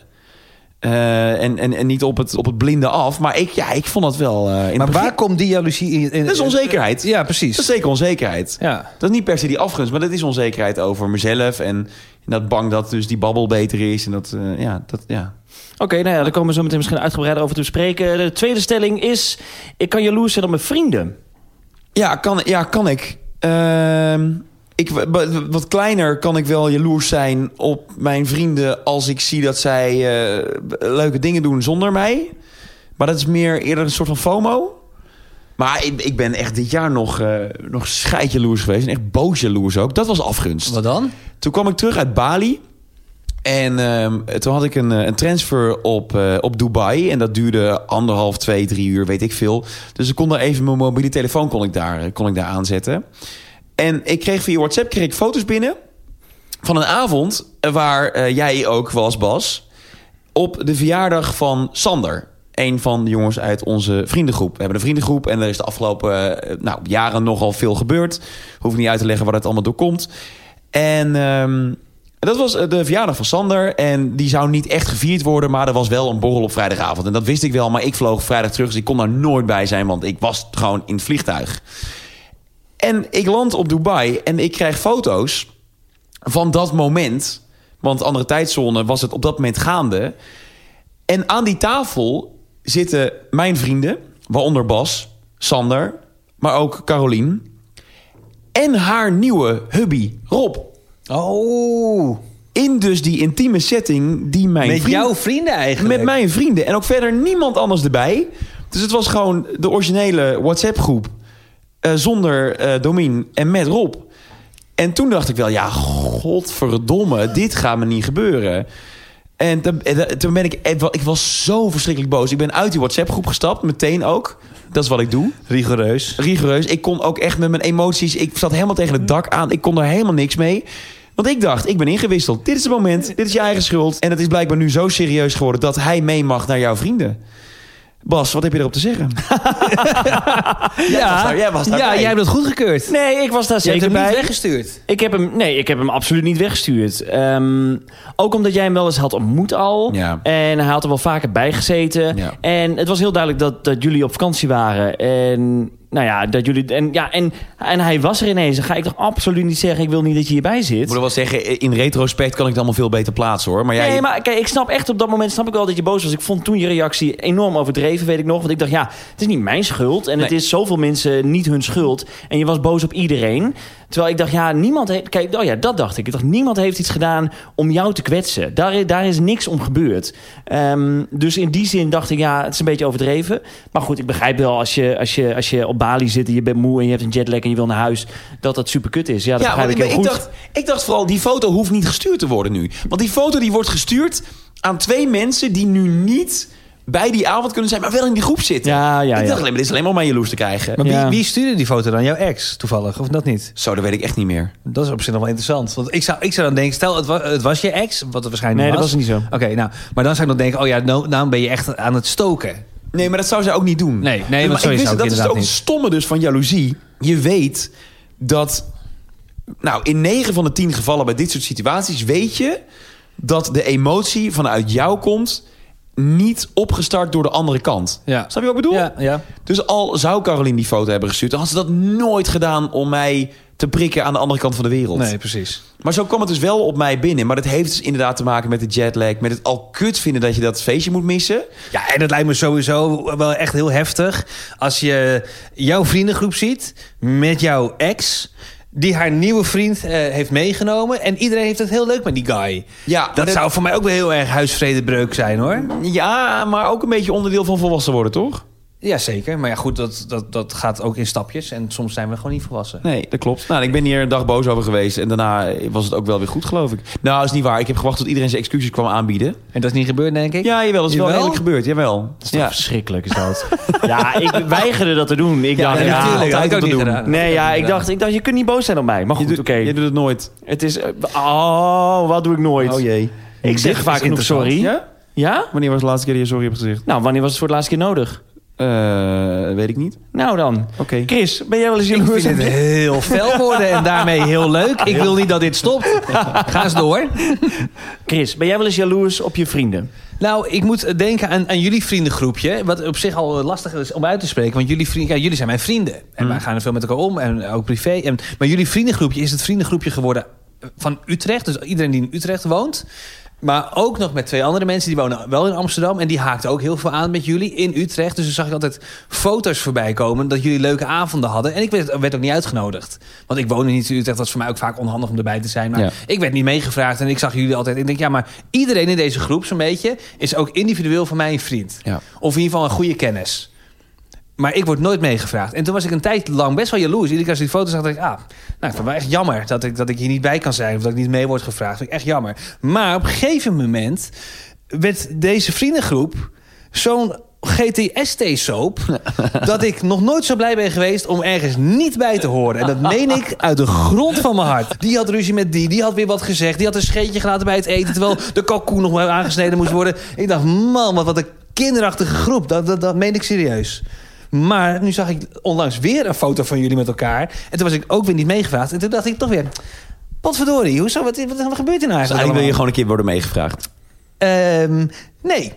Eh, en, en, en niet op het, op het blinde af. Maar ik, ja, ik vond dat wel... eh, in Maar begin- waar komt die jaloezie in? in Dat is onzekerheid. Ja, precies. Dat is zeker onzekerheid. Ja. Dat is niet per se die afgunst, maar dat is onzekerheid over mezelf. En dat bang dat dus die babbel beter is. En dat, eh, ja, dat, ja. Oké, nou ja, daar komen we zo meteen misschien uitgebreider over te bespreken. De tweede stelling is... ik kan jaloers zijn op mijn vrienden. Ja, kan, ja, kan ik. Ehm, ik. wa- Wat kleiner kan ik wel jaloers zijn op mijn vrienden... als ik zie dat zij eh, leuke dingen doen zonder mij. Maar dat is meer eerder een soort van FOMO. Maar ik, ik ben echt dit jaar nog, eh nog scheidjaloers geweest. En echt boos jaloers ook. Dat was afgunst. Wat dan? Toen kwam ik terug uit Bali. En ehm, toen had ik een, eh, een transfer op, op Dubai. En dat duurde anderhalf, twee, drie uur, weet ik veel. Dus ik kon daar even mijn mobiele telefoon kon ik daar, kon ik daar aanzetten. En ik kreeg via WhatsApp kreeg ik foto's binnen van een avond waar eh, jij ook was, Bas. Op de verjaardag van Sander. Een van de jongens uit onze vriendengroep. We hebben een vriendengroep en er is de afgelopen eh, nou, jaren nogal veel gebeurd. Hoef niet uit te leggen waar het allemaal door komt. En ehm, dat was eh, de verjaardag van Sander. En die zou niet echt gevierd worden, maar er was wel een borrel op vrijdagavond. En dat wist ik wel, maar ik vloog vrijdag terug. Dus ik kon daar nooit bij zijn, want ik was gewoon in het vliegtuig. En ik land op Dubai en ik krijg foto's van dat moment. Want andere tijdzone was het op dat moment gaande. En aan die tafel zitten mijn vrienden, waaronder Bas, Sander, maar ook Carolien. En haar nieuwe hubby, Rob. Oh, In dus die intieme setting die mijn met vriend- jouw vrienden eigenlijk. met mijn vrienden. En ook verder niemand anders erbij. Dus het was gewoon de originele WhatsApp-groep. Eh, zonder eh Domien en met Rob. En toen dacht ik wel, ja, godverdomme, dit gaat me niet gebeuren. En toen, en toen ben ik, ik was zo verschrikkelijk boos. Ik ben uit die WhatsApp-groep gestapt, meteen ook. Dat is wat ik doe. Rigoureus. Rigoureus. Ik kon ook echt met mijn emoties... Ik zat helemaal tegen het dak aan. Ik kon er helemaal niks mee. Want ik dacht, ik ben ingewisseld. Dit is het moment. Dit is je eigen schuld. En het is blijkbaar nu zo serieus geworden... dat hij mee mag naar jouw vrienden. Bas, wat heb je erop te zeggen? Ja, was daar- jij was daarbij. ja jij hebt het goedgekeurd. Nee, ik was daar Je hebt zeker hem niet weggestuurd. Ik heb hem, nee, ik heb hem absoluut niet weggestuurd. Ehm, ook omdat jij hem wel eens had ontmoet al. Ja. En hij had er wel vaker bij gezeten. Ja. En het was heel duidelijk dat, dat jullie op vakantie waren. En nou ja, dat jullie. En, ja, en, en hij was er ineens. Dan ga ik toch absoluut niet zeggen: ik wil niet dat je hierbij Ik zit. moet wel zeggen, in retrospect kan ik het allemaal veel beter plaatsen hoor. Maar jij, Nee, maar kijk, ik snap echt op dat moment snap ik wel dat je boos was. Ik vond toen je reactie enorm overdreven, weet ik nog. Want ik dacht, ja, het is niet mijn schuld. En het is zoveel mensen niet hun schuld. En je was boos op iedereen. Terwijl ik dacht, ja, niemand heeft... Kijk, oh ja, dat dacht ik. Ik dacht, niemand heeft iets gedaan om jou te kwetsen. Daar, is- daar is niks om gebeurd. Ehm, dus in die zin dacht ik, ja, het is een beetje overdreven. Maar goed, ik begrijp wel als je, als je, als je op Bali zit en je bent moe en je hebt een jetlag en je wil naar huis, dat dat super kut is. Ja, dat ja, begrijp ik ik, heel ik, goed. dacht, ik dacht vooral, die foto hoeft niet gestuurd te worden nu. Want die foto die wordt gestuurd aan twee mensen die nu niet bij die avond kunnen zijn, maar wel in die groep zitten. Ja, ja, ik ja. dacht alleen maar, dit is alleen maar om mij jaloers te krijgen. Maar wie, Ja. wie stuurde die foto dan? Jouw ex toevallig, of dat niet? Zo, dat weet ik echt niet meer. Dat is op zich nog wel interessant. Want ik zou, ik zou dan denken, stel het was, het was je ex, wat het waarschijnlijk Nee, dat was. niet zo. Oké, nou, maar dan zou ik nog denken, oh ja, nou, nou ben je echt aan het stoken. Nee, maar dat zou zij ook niet doen. Nee, nee, maar ik wist, dat is ook het stomme dus van jaloezie. Je weet dat... Nou, in 9 van de 10 gevallen bij dit soort situaties weet je... dat de emotie vanuit jou komt... niet opgestart door de andere kant. Ja. Snap je wat ik bedoel? Ja, ja. Dus al zou Caroline die foto hebben gestuurd... dan had ze dat nooit gedaan om mij te prikken aan de andere kant van de wereld. Nee, precies. Maar zo kwam het dus wel op mij binnen. Maar dat heeft dus inderdaad te maken met de jetlag... met het al kut vinden dat je dat feestje moet missen. Ja, en het lijkt me sowieso wel echt heel heftig als je jouw vriendengroep ziet met jouw ex die haar nieuwe vriend eh, heeft meegenomen en iedereen heeft het heel leuk met die guy. Ja, Dat dat- zou voor mij ook wel heel erg huisvredebreuk zijn, hoor. Ja, maar ook een beetje onderdeel van volwassen worden, toch? Ja, zeker. Maar ja, goed, dat, dat, dat gaat ook in stapjes en soms zijn we gewoon niet volwassen. Nee, dat klopt. Nou, ik ben hier een dag boos over geweest. En daarna was het ook wel weer goed, geloof ik. Nou, dat is niet waar. Ik heb gewacht tot iedereen zijn excuses kwam aanbieden. En dat is niet gebeurd, denk ik? Ja, jawel. Dat is wel redelijk gebeurd. Jawel. Ja. Verschrikkelijk is dat. ja, ik weigerde dat te doen. Ik dacht, ja, ja, natuurlijk. Had ik ook niet doen. gedaan. Nee, ja, ik dacht, ik dacht, je kunt niet boos zijn op mij. Maar goed, oké. je doet het nooit. Het is... Oh, wat doe ik nooit? Oh jee. Ik zeg is vaak genoeg sorry. Ja? Ja? Wanneer was de laatste keer dat je sorry hebt gezegd? Nou, wanneer was het voor de laatste keer nodig? Eh, weet ik niet. Nou dan. Oké. Chris, ben jij wel eens Ik jaloers? vind op het heel fel worden en daarmee heel leuk. Ik wil niet dat dit stopt. Ga eens door. Chris, ben jij wel eens jaloers op je vrienden? Nou, ik moet denken aan, aan jullie vriendengroepje. Wat op zich al lastig is om uit te spreken. Want jullie, vrienden, ja, jullie zijn mijn vrienden. En wij gaan er veel met elkaar om. En ook privé. En, maar jullie vriendengroepje is het vriendengroepje geworden van Utrecht. Dus iedereen die in Utrecht woont. Maar ook nog met twee andere mensen die wonen wel in Amsterdam. En die haakten ook heel veel aan met jullie in Utrecht. Dus dan zag ik altijd foto's voorbij komen dat jullie leuke avonden hadden. En ik werd, werd ook niet uitgenodigd. Want ik woonde niet in Utrecht. Dat was voor mij ook vaak onhandig om erbij te zijn. Maar Ja. ik werd niet meegevraagd. En ik zag jullie altijd. Ik denk, ja, maar iedereen in deze groep zo'n beetje... is ook individueel voor mij een vriend. Ja. Of in ieder geval een goede kennis. Maar ik word nooit meegevraagd. En toen was ik een tijd lang best wel jaloers. Iedere keer als ik die foto zag, dacht ik... Ah, nou, ik vind het wel echt jammer dat ik, dat ik hier niet bij kan zijn... of dat ik niet mee word gevraagd. Vind ik echt jammer. Maar op een gegeven moment werd deze vriendengroep... zo'n GTST-soap... dat ik nog nooit zo blij ben geweest om ergens niet bij te horen. En dat meen ik uit de grond van mijn hart. Die had ruzie met die, die had weer wat gezegd... die had een scheetje gelaten bij het eten... terwijl de kalkoen nog maar aangesneden moest worden. Ik dacht, man, wat, wat een kinderachtige groep. Dat, dat, dat meen ik serieus. Maar nu zag ik onlangs weer een foto van jullie met elkaar. En toen was ik ook weer niet meegevraagd. En toen dacht ik toch weer... Potverdorie, hoezo? Wat, wat, wat gebeurt hier nou Dus eigenlijk? eigenlijk wil je gewoon een keer worden meegevraagd. Ehm, nee.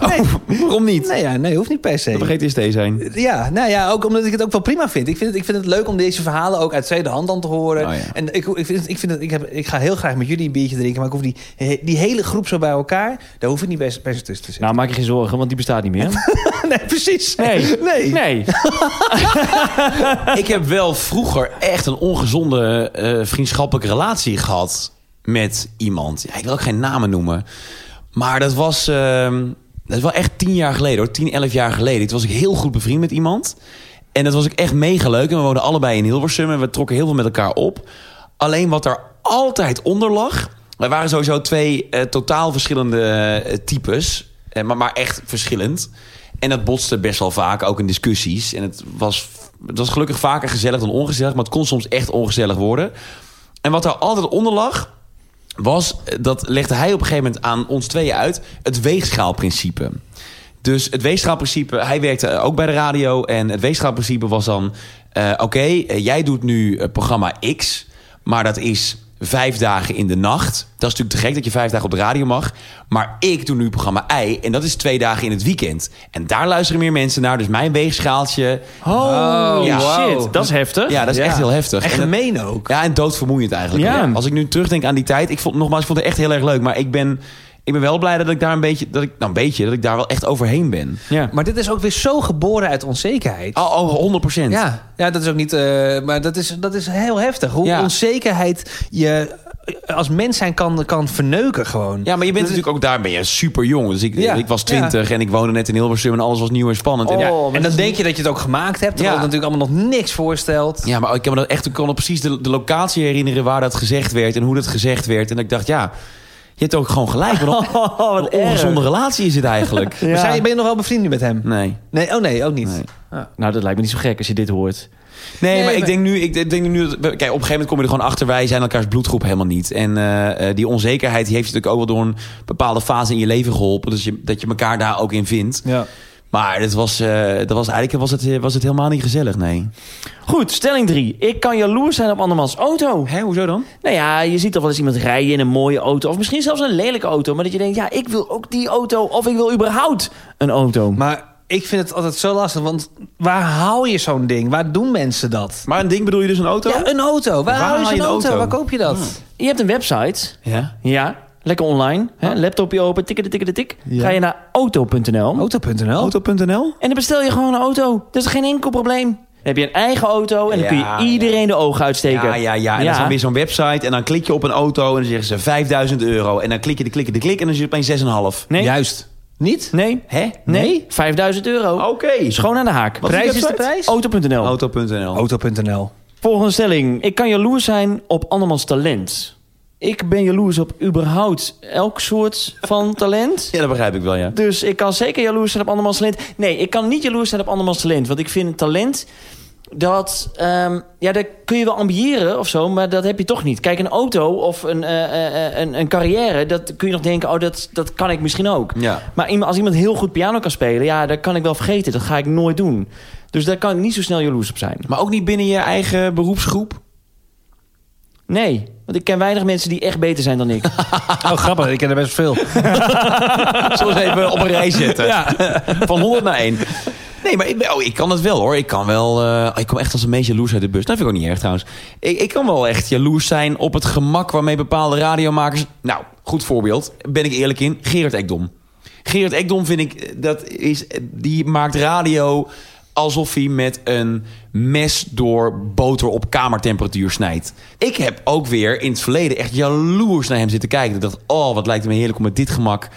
nee. Waarom niet? Nee, ja, nee, hoeft niet per se. Dat vergeet GTST zijn. Ja, nou ja, ook omdat ik het ook wel prima vind. Ik vind het, ik vind het leuk om deze verhalen ook uit tweede hand dan te horen. Oh ja. En ik, ik, vind, ik, vind het, ik, heb, ik ga heel graag met jullie een biertje drinken. Maar ik hoef die, die hele groep zo bij elkaar... daar hoef ik niet best, best tussen te zitten. Nou, maak je geen zorgen, want die bestaat niet meer. nee, precies. Nee. Nee. Nee. ik heb wel vroeger echt een ongezonde eh, vriendschappelijke relatie gehad met iemand. Ja, ik wil ook geen namen noemen. Maar dat was, ehm, dat is wel echt tien jaar geleden hoor. Tien, elf jaar geleden. Toen was ik heel goed bevriend met iemand. En dat was ik echt mega leuk. En we woonden allebei in Hilversum. En we trokken heel veel met elkaar op. Alleen wat er altijd onder lag... Wij waren sowieso twee eh, totaal verschillende eh, types. Eh, maar, maar echt verschillend. En dat botste best wel vaak, ook in discussies. En het was, het was gelukkig vaker gezellig dan ongezellig. Maar het kon soms echt ongezellig worden. En wat er altijd onder lag, was... dat legde hij op een gegeven moment aan ons tweeën uit... het weegschaalprincipe. Dus het weegschaalprincipe... hij werkte ook bij de radio... en het weegschaalprincipe was dan... eh, oké, eh, jij doet nu eh, programma X... maar dat is vijf dagen in de nacht. Dat is natuurlijk te gek dat je vijf dagen op de radio mag. Maar ik doe nu programma Y... en dat is twee dagen in het weekend. En daar luisteren meer mensen naar. Dus mijn weegschaaltje... Oh, Ja. shit. Dat is heftig. Ja, dat is Ja. echt heel heftig. En gemeen ook. ja, en doodvermoeiend eigenlijk. Ja. Als ik nu terugdenk aan die tijd, ik vond nogmaals, ik vond het echt heel erg leuk, maar ik ben, ik ben wel blij dat ik daar een beetje, dat ik, nou een beetje, dat ik daar wel echt overheen ben. Ja. Maar dit is ook weer zo geboren uit onzekerheid. Oh, oh 100 procent. Ja, ja, dat is ook niet. eh, maar dat is, dat is heel heftig. Hoe Ja. onzekerheid je als mens zijn kan, kan verneuken gewoon. Ja, maar je bent natuurlijk ook daar ben je super jong. Dus ik, Ja. ik was 20 en ik woonde net in Hilversum en alles was nieuw en spannend. En, Oh, ja, maar en dan denk je dat je het ook gemaakt hebt. Terwijl Ja. het natuurlijk allemaal nog niks voorstelt. ja, maar ik kan me dat echt, ik kan me precies de, de locatie herinneren waar dat gezegd werd en hoe dat gezegd werd. En ik dacht, ja, je hebt ook gewoon gelijk. Wat een, Oh, wat een ongezonde erg. relatie is het eigenlijk. Ja. Maar zijn, ben je nog wel bevriend nu met hem? Nee. Nee, oh nee, ook niet. Nee. Nou, dat lijkt me niet zo gek als je dit hoort. Nee, Nee, maar, ik denk nu, ik denk nu dat, kijk, op een gegeven moment kom je er gewoon achter, wij zijn elkaars bloedgroep helemaal niet. En eh, eh, die onzekerheid die heeft je natuurlijk ook wel door een bepaalde fase in je leven geholpen, dus je, dat je elkaar daar ook in vindt. Ja. Maar het was, eh, dat was eigenlijk was het, was het helemaal niet gezellig, nee. Goed, stelling 3. Ik kan jaloers zijn op andermans auto. Hé, hoezo dan? Nou ja, je ziet toch wel eens iemand rijden in een mooie auto. Of misschien zelfs een lelijke auto. Maar dat je denkt, ja, ik wil ook die auto. Of ik wil überhaupt een auto. Maar ik vind het altijd zo lastig. Want waar haal je zo'n ding? Waar doen mensen dat? Maar een ding bedoel je dus een auto? Ja, een auto. Waar, Waar haal je een auto? auto? Waar koop je dat? Je hebt een website. Ja. Ja, lekker online. Hè? Laptopje open, tikken de tikken de tik. Ja. Ga je naar auto.nl. Auto.nl. Auto.nl? En dan bestel je gewoon een auto. Dat is geen enkel probleem. Dan heb je een eigen auto en dan kun je iedereen de ogen uitsteken. Ja, ja, ja. En dan is dan weer zo'n website en dan klik je op een auto en dan zeggen ze 5000 euro. En dan klik je de klik, de klik en dan zit je opeens 6,5. Nee, Juist. Niet? nee, Hè? nee. 5000 euro. Oké. Schoon aan de haak. Wat is Prijs is de website? prijs? Auto.nl. Auto.nl. Auto.nl. Volgende stelling. Ik kan jaloers zijn op andermans talent. Ik ben jaloers op überhaupt elk soort van talent. Ja, dat begrijp ik wel, ja. Dus ik kan zeker jaloers zijn op andermans talent. Nee, ik kan niet jaloers zijn op andermans talent. Want ik vind talent... Dat, ehm, ja, dat kun je wel ambiëren of zo, maar dat heb je toch niet. Kijk, een auto of een, eh, eh, een, een carrière, dat kun je nog denken, oh, dat, dat kan ik misschien ook. Ja. Maar als iemand heel goed piano kan spelen, ja, dat kan ik wel vergeten. Dat ga ik nooit doen. Dus daar kan ik niet zo snel jaloers op zijn. Maar ook niet binnen je eigen beroepsgroep? Nee, want ik ken weinig mensen die echt beter zijn dan ik. Oh, grappig. Ik ken er best veel. Zullen we eens even op een rij zetten? Ja. Van 100 naar 1. Nee, maar ik, oh, ik kan het wel hoor. Ik kan wel. eh, ik kom echt als een meest jaloers uit de bus. Dat vind ik ook niet erg trouwens. Ik, ik kan wel echt jaloers zijn op het gemak waarmee bepaalde radiomakers. Nou, goed voorbeeld. Ben ik eerlijk in. Gerard Ekdom. Gerard Ekdom vind ik. eh, Dat is, die maakt radio alsof hij met een mes door boter op kamertemperatuur snijdt. Ik heb ook weer in het verleden echt jaloers naar hem zitten kijken. Ik dacht, oh, wat lijkt het me heerlijk om met dit gemak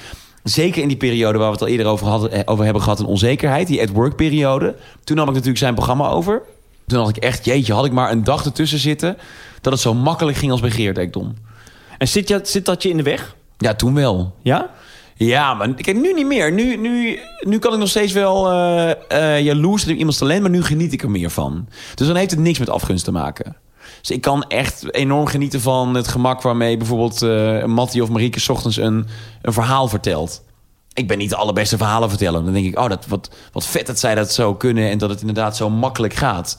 Zeker in die periode waar we het al eerder over, hadden, eh, over hebben gehad, een onzekerheid. Die at-work periode. Toen nam ik natuurlijk zijn programma over. Toen had ik echt, jeetje, had ik maar een dag ertussen zitten... dat het zo makkelijk ging als bij Geert Ekdom. En zit, je, zit dat je in de weg? Ja, toen wel. Ja? Ja, maar kijk, nu niet meer. Nu, nu, nu kan ik nog steeds wel eh eh jaloers zijn op iemands talent... maar nu geniet ik er meer van. Dus dan heeft het niks met afgunst te maken. Dus ik kan echt enorm genieten van het gemak... waarmee bijvoorbeeld eh Mattie of Marieke... s ochtends een, een verhaal vertelt. Ik ben niet de allerbeste verhalen vertellen. Dan denk ik, oh, dat, wat, wat vet dat zij dat zo kunnen... en dat het inderdaad zo makkelijk gaat.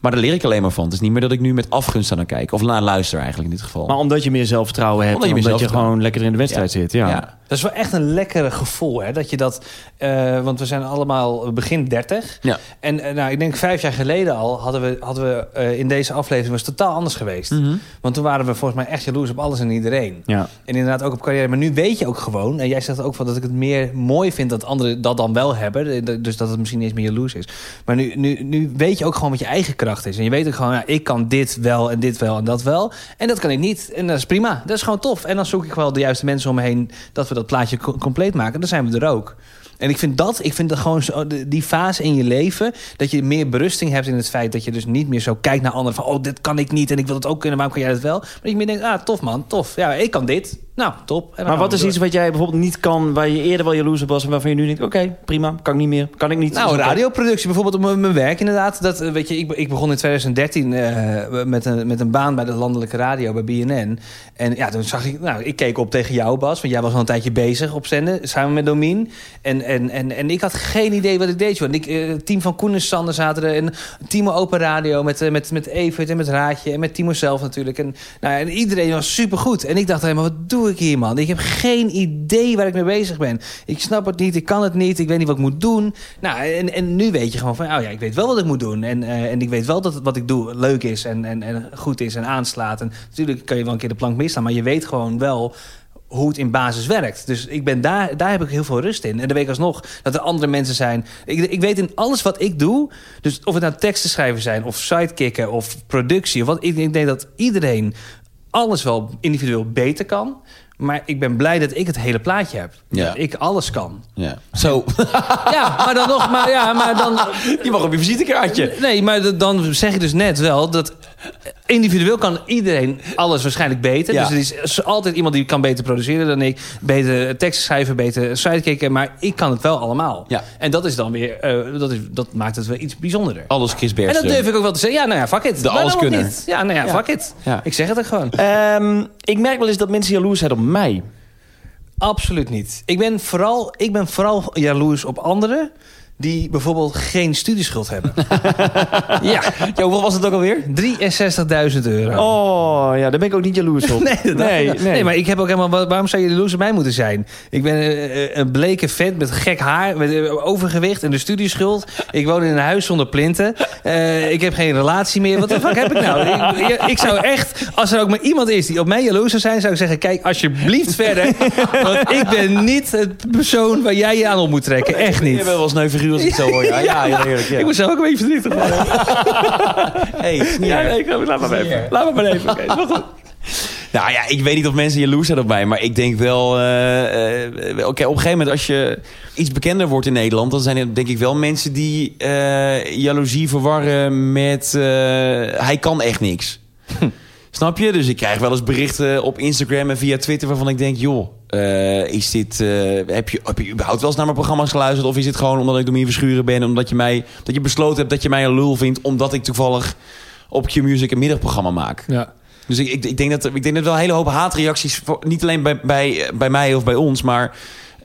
Maar daar leer ik alleen maar van. Het is niet meer dat ik nu met afgunst aan kijk. Of naar luister eigenlijk in dit geval. Maar omdat je meer zelfvertrouwen hebt. Omdat je Omdat je, gewoon lekker in de wedstrijd zit. Ja. ja. Dat is wel echt een lekkere gevoel, hè? Dat je dat... eh, want we zijn allemaal begin 30. Ja. En eh, nou, ik denk vijf jaar geleden al hadden we, hadden we eh, in deze aflevering was het totaal anders geweest. Mhm. Want toen waren we volgens mij echt jaloers op alles en iedereen. Ja. En inderdaad ook op carrière. Maar nu weet je ook gewoon, en jij zegt ook van dat ik het meer mooi vind dat anderen dat dan wel hebben. Dus dat het misschien niet eens meer jaloers is. Maar nu, nu, nu weet je ook gewoon wat je eigen kracht is. En je weet ook gewoon, ja, ik kan dit wel en dit wel en dat wel. En dat kan ik niet. En dat is prima. Dat is gewoon tof. En dan zoek ik wel de juiste mensen om me heen dat we dat plaatje co- compleet maken. Dan zijn we er ook. En ik vind dat, ik vind dat gewoon zo, die fase in je leven, dat je meer berusting hebt in het feit dat je dus niet meer zo kijkt naar anderen van, oh, dit kan ik niet en ik wil het ook kunnen, waarom kan jij dat wel? Maar dat je meer denkt, ah, tof man, tof. Ja, ik kan dit. Nou, top. Maar wat is door. iets wat jij bijvoorbeeld niet kan... waar je eerder wel jaloers op was... en waarvan je nu denkt... oké, prima, kan ik niet meer. Kan ik niet. Nou, Is oké. radioproductie bijvoorbeeld op mijn- werk inderdaad. Dat, eh, weet je, ik, ik begon in 2013 eh, met, een, met een baan bij de landelijke radio bij BNN. En ja, toen zag ik, nou, ik keek op tegen jou Bas, want jij was al een tijdje bezig op zenden, samen met Domien. En, en, en, en ik had geen idee wat ik deed. joh. En ik, eh, het team van Koen en Sander zaten er. En Timo Open Radio met, met, met Evert en met Raadje. En met Timo zelf natuurlijk. En, nou, ja, en iedereen was supergoed. En ik dacht helemaal, wat doe ik hier man? Ik heb geen idee waar ik mee bezig ben. Ik snap het niet, ik kan het niet, ik weet niet wat ik moet doen. Nou, en, en nu weet je gewoon van, oh ja, ik weet wel wat ik moet doen. En, eh, en ik weet wel dat wat ik doe leuk is en, en, en goed is en aanslaat. En natuurlijk kan je wel een keer de plank misslaan, maar je weet gewoon wel hoe het in basis werkt. Dus ik ben daar, daar heb ik heel veel rust in. En dan weet ik alsnog dat er andere mensen zijn. Ik, ik weet in alles wat ik doe, dus of het nou teksten schrijven zijn... of sidekicken of productie... Wat, ik, ik denk dat iedereen alles wel individueel beter kan... Maar ik ben blij dat ik het hele plaatje heb. Ja. Dat ik alles kan. Ja. Zo, Ja, maar dan nog... Maar, ja, maar dan, je mag op je visitekaartje. Nee, maar dan zeg je dus net wel dat individueel kan iedereen alles waarschijnlijk beter. Ja. Dus er is altijd iemand die kan beter produceren dan ik. Beter teksten schrijven, beter sidekicken. Maar ik kan het wel allemaal. Ja. En dat is dan weer, eh, dat, is, dat maakt het wel iets bijzonderder. Alles Chris En dat durf ik ook wel te zeggen. Ja, nou ja, fuck it. De alleskunner. Ja, nou ja, Ja. fuck it. Ja. Ik zeg het ook gewoon. Ehm, ik merk wel eens dat mensen jaloers zijn op mij. Absoluut niet. Ik ben vooral, ik ben vooral jaloers op anderen die bijvoorbeeld geen studieschuld hebben. ja, Ja, hoeveel was het ook alweer? 63.000 euro. Oh, ja, daar ben ik ook niet jaloers op. Nee, dat- nee, nee. maar ik heb ook helemaal... wa- Waarom zou je jaloers op mij moeten zijn? Ik ben eh, eh, een bleke vent met gek haar, met eh, overgewicht en de studieschuld. Ik woon in een huis zonder plinten. Eh, ik heb geen relatie meer. Wat de fuck heb ik nou? Ik, zou echt... Als er ook maar iemand is die op mij jaloers zou zijn... zou ik zeggen, kijk alsjeblieft verder. Want ik ben niet het persoon waar jij je aan op moet trekken. Echt Je niet. bent wel sneu figuur als ik het zo hoor. Ja, ja, heel eerlijk. Ja. Ik moet zelf ook een beetje verdrietig worden. Hey, Ja, nee, laat maar even. Laat maar even. Oké, goed. Nou ja, ik weet niet of mensen jaloers zijn op mij. Maar ik denk wel... eh, eh, Oké, op een gegeven moment als je iets bekender wordt in Nederland... dan zijn er denk ik wel mensen die eh, jaloezie verwarren met... eh, hij kan echt niks. Snap je? Dus ik krijg wel eens berichten op Instagram en via Twitter... waarvan ik denk, joh, eh, is dit, eh, heb, je, heb je überhaupt wel eens naar mijn programma's geluisterd? Of is het gewoon omdat ik Domien Verschuren ben... omdat je, mij, dat je besloten hebt dat je mij een lul vindt... omdat ik toevallig op Q-Music een middagprogramma maak? Ja. Dus ik, ik, ik, denk dat, ik denk dat wel een hele hoop haatreacties... Voor, niet alleen bij, bij, bij mij of bij ons, maar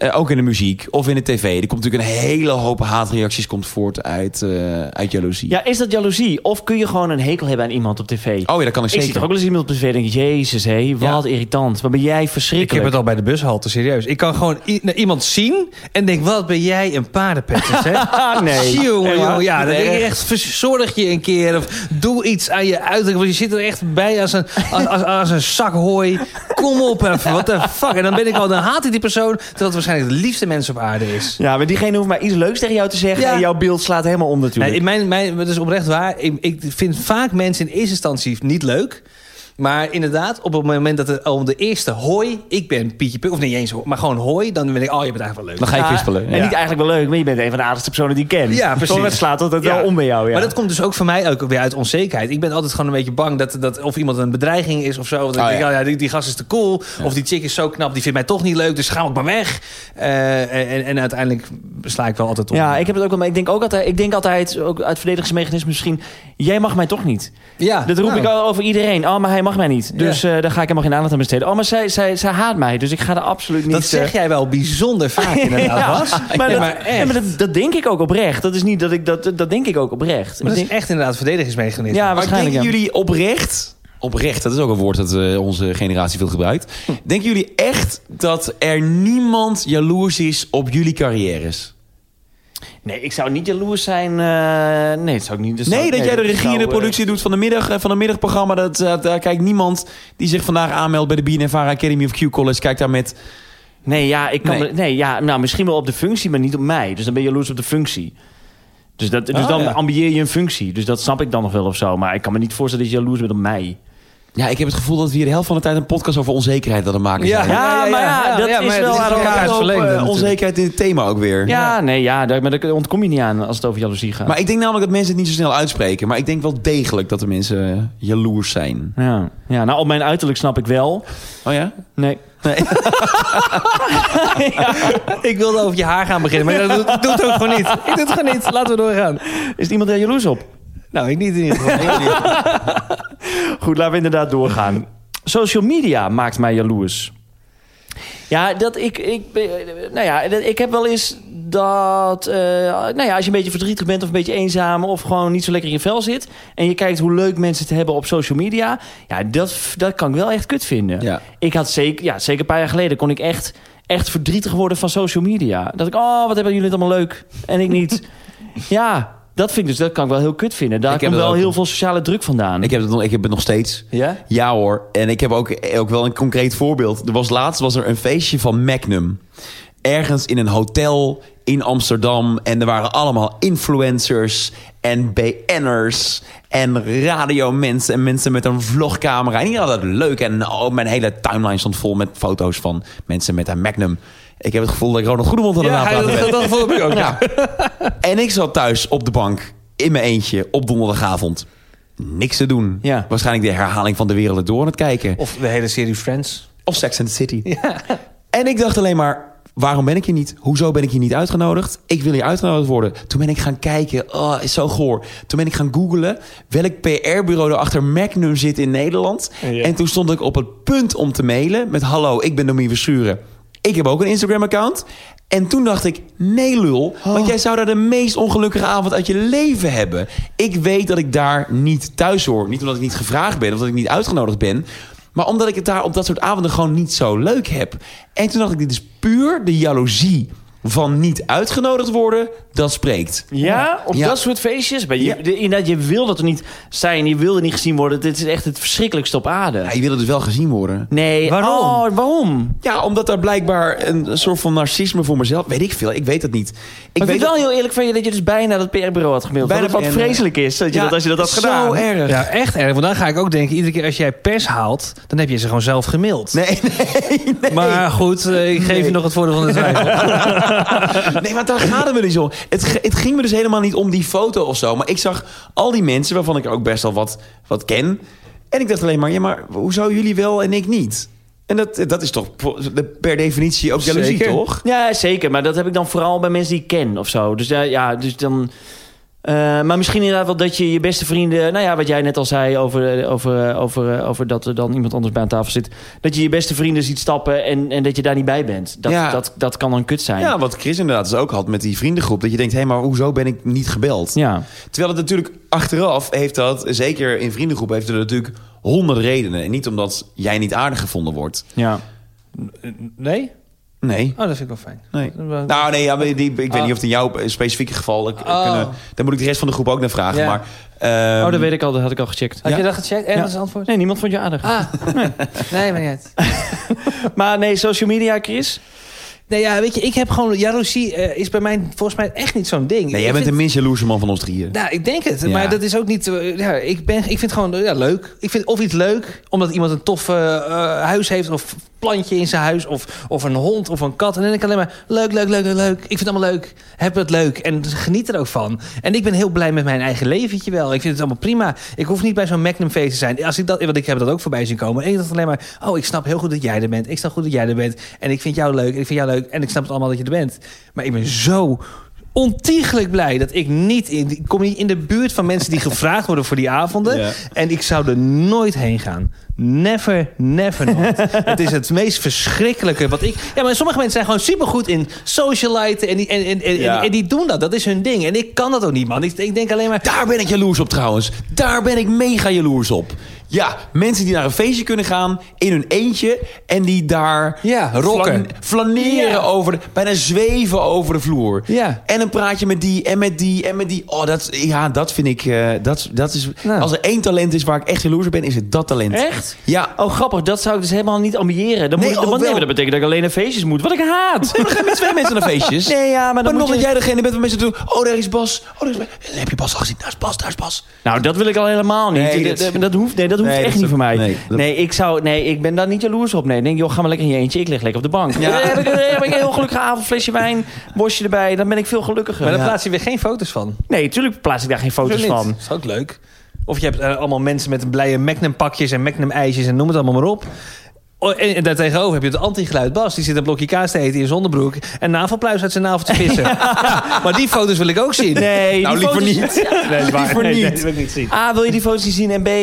eh, ook in de muziek of in de tv. Er komt natuurlijk een hele hoop haatreacties komt voort uit, eh, uit jaloezie. Ja, is dat jaloezie? Of kun je gewoon een hekel hebben aan iemand op tv? Oh ja, dat kan ik ik zie zeker. toch ook wel eens iemand op tv en denk ik... Jezus, hé, wat irritant. Wat ben jij Ik verschrikkelijk. heb het al bij de bushalte, serieus. Ik kan gewoon naar iemand zien en denk, wat ben jij een paardenpetter, hè? Nee. Ja, dan denk ik Nee. echt, verzorg je een keer. Of doe iets aan je uiterlijk. Want je zit er echt bij als een, als, als, als een zak hooi. Kom op even, what the fuck. En dan ben ik al, dan haat ik die persoon. Terwijl het waarschijnlijk de liefste mens op aarde is. Ja, maar diegene hoeft maar iets leuks tegen jou te zeggen... Ja. en jouw beeld slaat helemaal om natuurlijk. Nee, in mijn, mijn, dat is oprecht waar. Ik, ik vind vaak mensen in eerste instantie niet leuk. Maar inderdaad, op het moment dat het om de eerste hoi, ik ben Pietje Puk, of niet eens maar gewoon hoi, dan ben ik, oh, je bent eigenlijk wel leuk. Dan ga je Ja, kwispelen. En niet eigenlijk wel leuk, maar je bent een van de aardigste personen die ik ken. Ja, precies. Slaat altijd Ja. wel om bij jou. Ja. Maar dat komt dus ook voor mij ook weer uit onzekerheid. Ik ben altijd gewoon een beetje bang dat, dat of iemand een bedreiging is of zo. Want ik Oh, denk, ja. oh ja, die, die gast is te cool. Of die chick is zo knap, die vindt mij toch niet leuk. Dus ga ook maar weg. Eh, en, en uiteindelijk sla ik wel altijd om. Ja, ik heb het ook wel. Maar ik denk ook altijd, ik denk altijd, ook uit verdedigingsmechanisme misschien, jij mag mij toch niet. ja. Dat roep nou. ik al over iedereen. Oh, maar hij mag mij niet. Dus eh daar ga ik helemaal geen aandacht aan besteden. Oh, maar zij, zij, zij haat mij. Dus ik ga er absoluut niet... Dat zeg eh, jij wel bijzonder vaak inderdaad, ja, Bas. maar, dat, maar echt. ja, maar dat, dat denk ik ook oprecht. Dat is niet dat ik dat, dat denk ik ook oprecht. Maar dat is echt inderdaad verdedigingsmechanisme. ja, Maar waarschijnlijk. denken jullie oprecht... Oprecht, dat is ook een woord dat eh, onze generatie veel gebruikt. Denken jullie echt dat er niemand jaloers is op jullie carrières? Nee, ik zou niet jaloers zijn. eh, nee, dat zou ik niet. zou- Nee, dat jij de regie en de eh, productie doet van de, middag, eh, van een middagprogramma. Dat, daar kijkt niemand die zich vandaag aanmeldt bij de BNNVARA Academy of Q College. Kijkt daar met... Nee, ja, ik kan. Nee. ja, nou, misschien wel op de functie, maar niet op mij. Dus dan ben je jaloers op de functie. Dus, dat, dus Ah, dan ja. ambieer je een functie. Dus dat snap ik dan nog wel of zo. Maar ik kan me niet voorstellen dat je jaloers bent op mij. Ja, ik heb het gevoel dat we hier de helft van de tijd een podcast over onzekerheid aan het maken zijn. Ja, maar ja, dat is maar wel aan elkaar onzekerheid in het thema ook weer. Ja, nee, ja, daar, maar daar ontkom je niet aan als het over jaloezie gaat. Maar ik denk namelijk dat mensen het niet zo snel uitspreken. Maar ik denk wel degelijk dat de mensen jaloers zijn. ja. ja, nou, op mijn uiterlijk snap ik wel. Oh ja? Nee. Ik wilde over je haar gaan beginnen, maar dat doe, doe het ook gewoon niet. Ik doe het gewoon niet. Laten we doorgaan. Is er iemand daar jaloers op? Nou, ik niet in ieder geval. Goed, laten we inderdaad doorgaan. Social media maakt mij jaloers. Ja, dat ik, ik, ben- nou ja, ik heb wel eens dat, eh, nou ja, als je een beetje verdrietig bent of een beetje eenzaam of gewoon niet zo lekker in je vel zit en je kijkt hoe leuk mensen het hebben op social media, ja, dat, dat kan ik wel echt kut vinden. Ja. Ik had zeker, ja, zeker een paar jaar geleden kon ik echt, echt verdrietig worden van social media. Dat ik, oh, wat hebben jullie het allemaal leuk en ik niet. ja, dat vind ik dus, dat kan ik wel heel kut vinden. Daar Ik heb komt wel heel veel sociale druk vandaan. Ik heb, het nog, ik heb het nog steeds. ja? Ja hoor. En ik heb ook, ook wel een concreet voorbeeld. Er was laatst was er een feestje van Magnum. Ergens in een hotel in Amsterdam. En er waren allemaal influencers en BN'ers en radiomensen en mensen met een vlogcamera. En die hadden het leuk. En oh, mijn hele timeline stond vol met foto's van mensen met een Magnum. Ik heb het gevoel dat ik Ronald Goedemond aan de Ja, dat, dat, dat vond ik ook. Ja. En ik zat thuis op de bank in mijn eentje op donderdagavond. Niks te doen. Ja. Waarschijnlijk de herhaling van de wereld door aan het kijken. Of de hele serie Friends. Of Sex and the City. En ik dacht alleen maar, waarom ben ik hier niet? Hoezo ben ik hier niet uitgenodigd? Ik wil hier uitgenodigd worden. Toen ben ik gaan kijken, oh, is zo goor. Toen ben ik gaan googlen welk PR-bureau er achter Magnum zit in Nederland. Ja. En toen stond ik op het punt om te mailen met... Hallo, ik ben Domien Verschuren. Ik heb ook een Instagram-account. En toen dacht ik, nee lul, want jij zou daar de meest ongelukkige avond uit je leven hebben. Ik weet dat ik daar niet thuis hoor. Niet omdat ik niet gevraagd ben of dat ik niet uitgenodigd ben. Maar omdat ik het daar op dat soort avonden gewoon niet zo leuk heb. En toen dacht ik, dit is puur de jaloezie van niet uitgenodigd worden. Dat spreekt. Ja, op Ja. dat soort feestjes. Maar je, Ja. de- inderdaad, je wil dat er niet zijn. Je wil er niet gezien worden. Dit is echt het verschrikkelijkste op aarde. Ja, je wil dus wel gezien worden. Nee, Waarom? Oh, waarom? Ja, omdat daar blijkbaar een soort van narcisme voor mezelf... Weet ik veel, ik weet het niet. Ik vind weet wel heel eerlijk van je dat je dus bijna dat PR-bureau had gemaild. Bijna wat en, vreselijk is dat je, Ja, dat, als je dat had zo gedaan. erg. Ja, echt erg. Want dan ga ik ook denken, iedere keer als jij pers haalt, dan heb je ze gewoon zelf gemaild. Nee, nee, nee. Maar goed, eh, ik geef Nee. je nog het voordeel van de twijfel. Nee, maar daar gaat het me niet om. Het, ging me dus helemaal niet om die foto of zo. Maar ik zag al die mensen waarvan ik er ook best wel wat, wat ken. En ik dacht alleen maar, ja, maar hoezo jullie wel en ik niet? En dat, dat is toch per definitie ook jaloezie, toch? Ja, zeker. Maar dat heb ik dan vooral bij mensen die ik ken of zo. Dus ja, ja dus dan... eh, maar misschien inderdaad wel dat je je beste vrienden... Nou ja, wat jij net al zei over, over, over, over dat er dan iemand anders bij aan tafel zit. Dat je je beste vrienden ziet stappen en, en dat je daar niet bij bent. Dat, Ja. dat, dat kan dan kut zijn. Ja, wat Chris inderdaad dus ook had met die vriendengroep. Dat je denkt, hé, maar hoezo ben ik niet gebeld? ja. Terwijl het natuurlijk achteraf heeft dat, zeker in vriendengroepen, heeft het natuurlijk honderd redenen. En niet omdat jij niet aardig gevonden wordt. ja. Nee? Nee. Oh, dat vind ik wel fijn. Nee. Nou, nee, ja, maar die, ik weet Ah. niet of het in jouw specifieke geval... ik- Oh. kunnen, daar moet ik de rest van de groep ook naar vragen. Ja. Maar, ehm, oh, dat weet ik al. Dat had ik al gecheckt. Had Ja. je dat gecheckt? En Ja. dat is antwoord? Nee, niemand vond je aardig. Ah, nee, maar niet uit. Maar nee, social media, Chris? Nee, ja, weet je, ik heb gewoon... Jaloezie eh, is bij mij volgens mij echt niet zo'n ding. Nee, jij Ik bent vind- de minst jaloerse man van ons drieën. Nou, ik denk het. Ja. Maar dat is ook niet... eh, ja, ik, ben, ik vind het gewoon ja, leuk. Ik vind of iets leuk, omdat iemand een tof eh, huis heeft... of plantje in zijn huis, of, of een hond, of een kat. En dan denk ik alleen maar, leuk, leuk, leuk, leuk, leuk. Ik vind het allemaal leuk. Heb het leuk. En geniet er ook van. En ik ben heel blij met mijn eigen leventje wel. Ik vind het allemaal prima. Ik hoef niet bij zo'n Magnum feest te zijn. Als ik dat, want ik heb dat ook voorbij zien komen. En ik dacht alleen maar, oh, ik snap heel goed dat jij er bent. Ik snap goed dat jij er bent. En ik vind jou leuk. En ik vind jou leuk. En ik snap het allemaal dat je er bent. Maar ik ben zo ontiegelijk blij dat ik niet in, ik kom niet in de buurt van mensen die gevraagd worden voor die avonden. Ja. En ik zou er nooit heen gaan. Never, never not. het is het meest verschrikkelijke wat ik... Ja, maar sommige mensen zijn gewoon supergoed in socialiten. En die, en, en, en, Ja. en die doen dat. Dat is hun ding. En ik kan dat ook niet, man. Ik, ik denk alleen maar... Daar ben ik jaloers op trouwens. Daar ben ik mega jaloers op. Ja, mensen die naar een feestje kunnen gaan in hun eentje en die daar Ja, rocken. flaneren Ja. over, de, bijna zweven over de vloer. Ja. En een praatje met die en met die en met die. Oh, dat, ja, dat vind ik. eh, dat, dat is, Nou. Als er één talent is waar ik echt jaloers op ben, is het dat talent. Echt? Ja. Oh, grappig. Dat zou ik dus helemaal niet ambiëren. Dan moet Nee, ik, oh, nee, maar dat betekent dat ik alleen naar feestjes moet. Wat ik haat. We gaan met twee mensen naar feestjes. Nee, ja, maar Maar dan nog moet dat jij degene bent waar mensen doen. Oh, daar is Bas. Oh, daar is... Heb je Bas al gezien? Daar is Bas, daar is Bas. Nou, dat wil ik al helemaal niet. Nee, dat, dat- dat, dat hoeft, nee, dat hoeft Nee, echt niet voor mij. nee, ik zou, nee, ik ben daar niet jaloers op. Nee, ik denk, joh, ga maar lekker in je eentje. Ik lig lekker op de bank. Ja. Heb, ik, heb ik een heel gelukkige avond, flesje wijn, bosje erbij. Dan ben ik veel gelukkiger. Maar daar Ja. plaats je weer geen foto's van. Nee, tuurlijk plaats ik daar geen foto's van. Dat is ook leuk. Of je hebt eh, allemaal mensen met een blije Magnum pakjes en Magnum ijsjes en noem het allemaal maar op. Oh, en, en daartegenover heb je het anti-geluid Bas. Die zit een blokje kaas te eten in zonnebroek. En navelpluis uit zijn navel te vissen. Ja, maar die foto's wil ik ook zien. Nee, Nou, die liever foto's- niet. Nee, dat is waar. liever Nee, nee, niet. dat wil ik niet zien. A, wil je die foto's niet zien? En B, eh,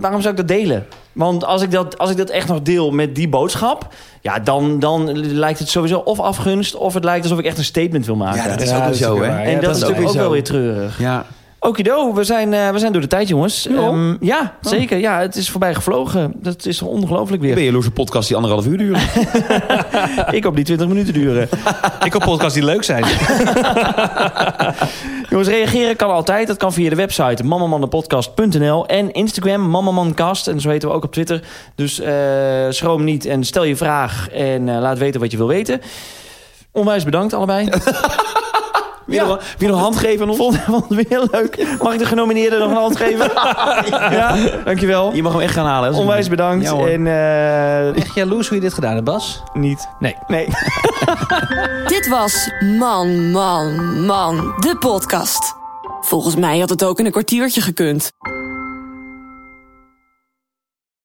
waarom zou ik dat delen? Want als ik dat, als ik dat echt nog deel met die boodschap... Ja, dan, dan lijkt het sowieso of afgunst... of het lijkt alsof ik echt een statement wil maken. Ja, dat is Ja, ook dat weer is zo, hè? en Ja, dat, dat is natuurlijk ook ook wel weer treurig. Ja. Okido, we zijn, eh, we zijn door de tijd, jongens. Ja. Ehm, ja zeker. Ja, het is voorbij gevlogen. Dat is ongelooflijk ben weer. je jaloerse podcast die anderhalf uur duurt. Ik hoop die 20 minuten duren. Ik heb podcasts die leuk zijn. jongens, reageren kan altijd. Dat kan via de website mamamannenpodcast.nl en Instagram mamamancast. En zo heten we ook op Twitter. Dus eh, schroom niet en stel je vraag en eh, laat weten wat je wil weten. Onwijs bedankt allebei. Nog, wie nog een hand geven aan ons? Vond, vond het weer leuk. Mag ik de genomineerden nog een hand geven? ja, dankjewel. Je mag hem echt gaan halen. hè? Onwijs bedankt. Ja, hoor. en eh, Echt jaloers hoe je dit gedaan hebt, Bas? niet. Nee. Nee. Dit was Man, Man, Man, de podcast. Volgens mij had het ook in een kwartiertje gekund.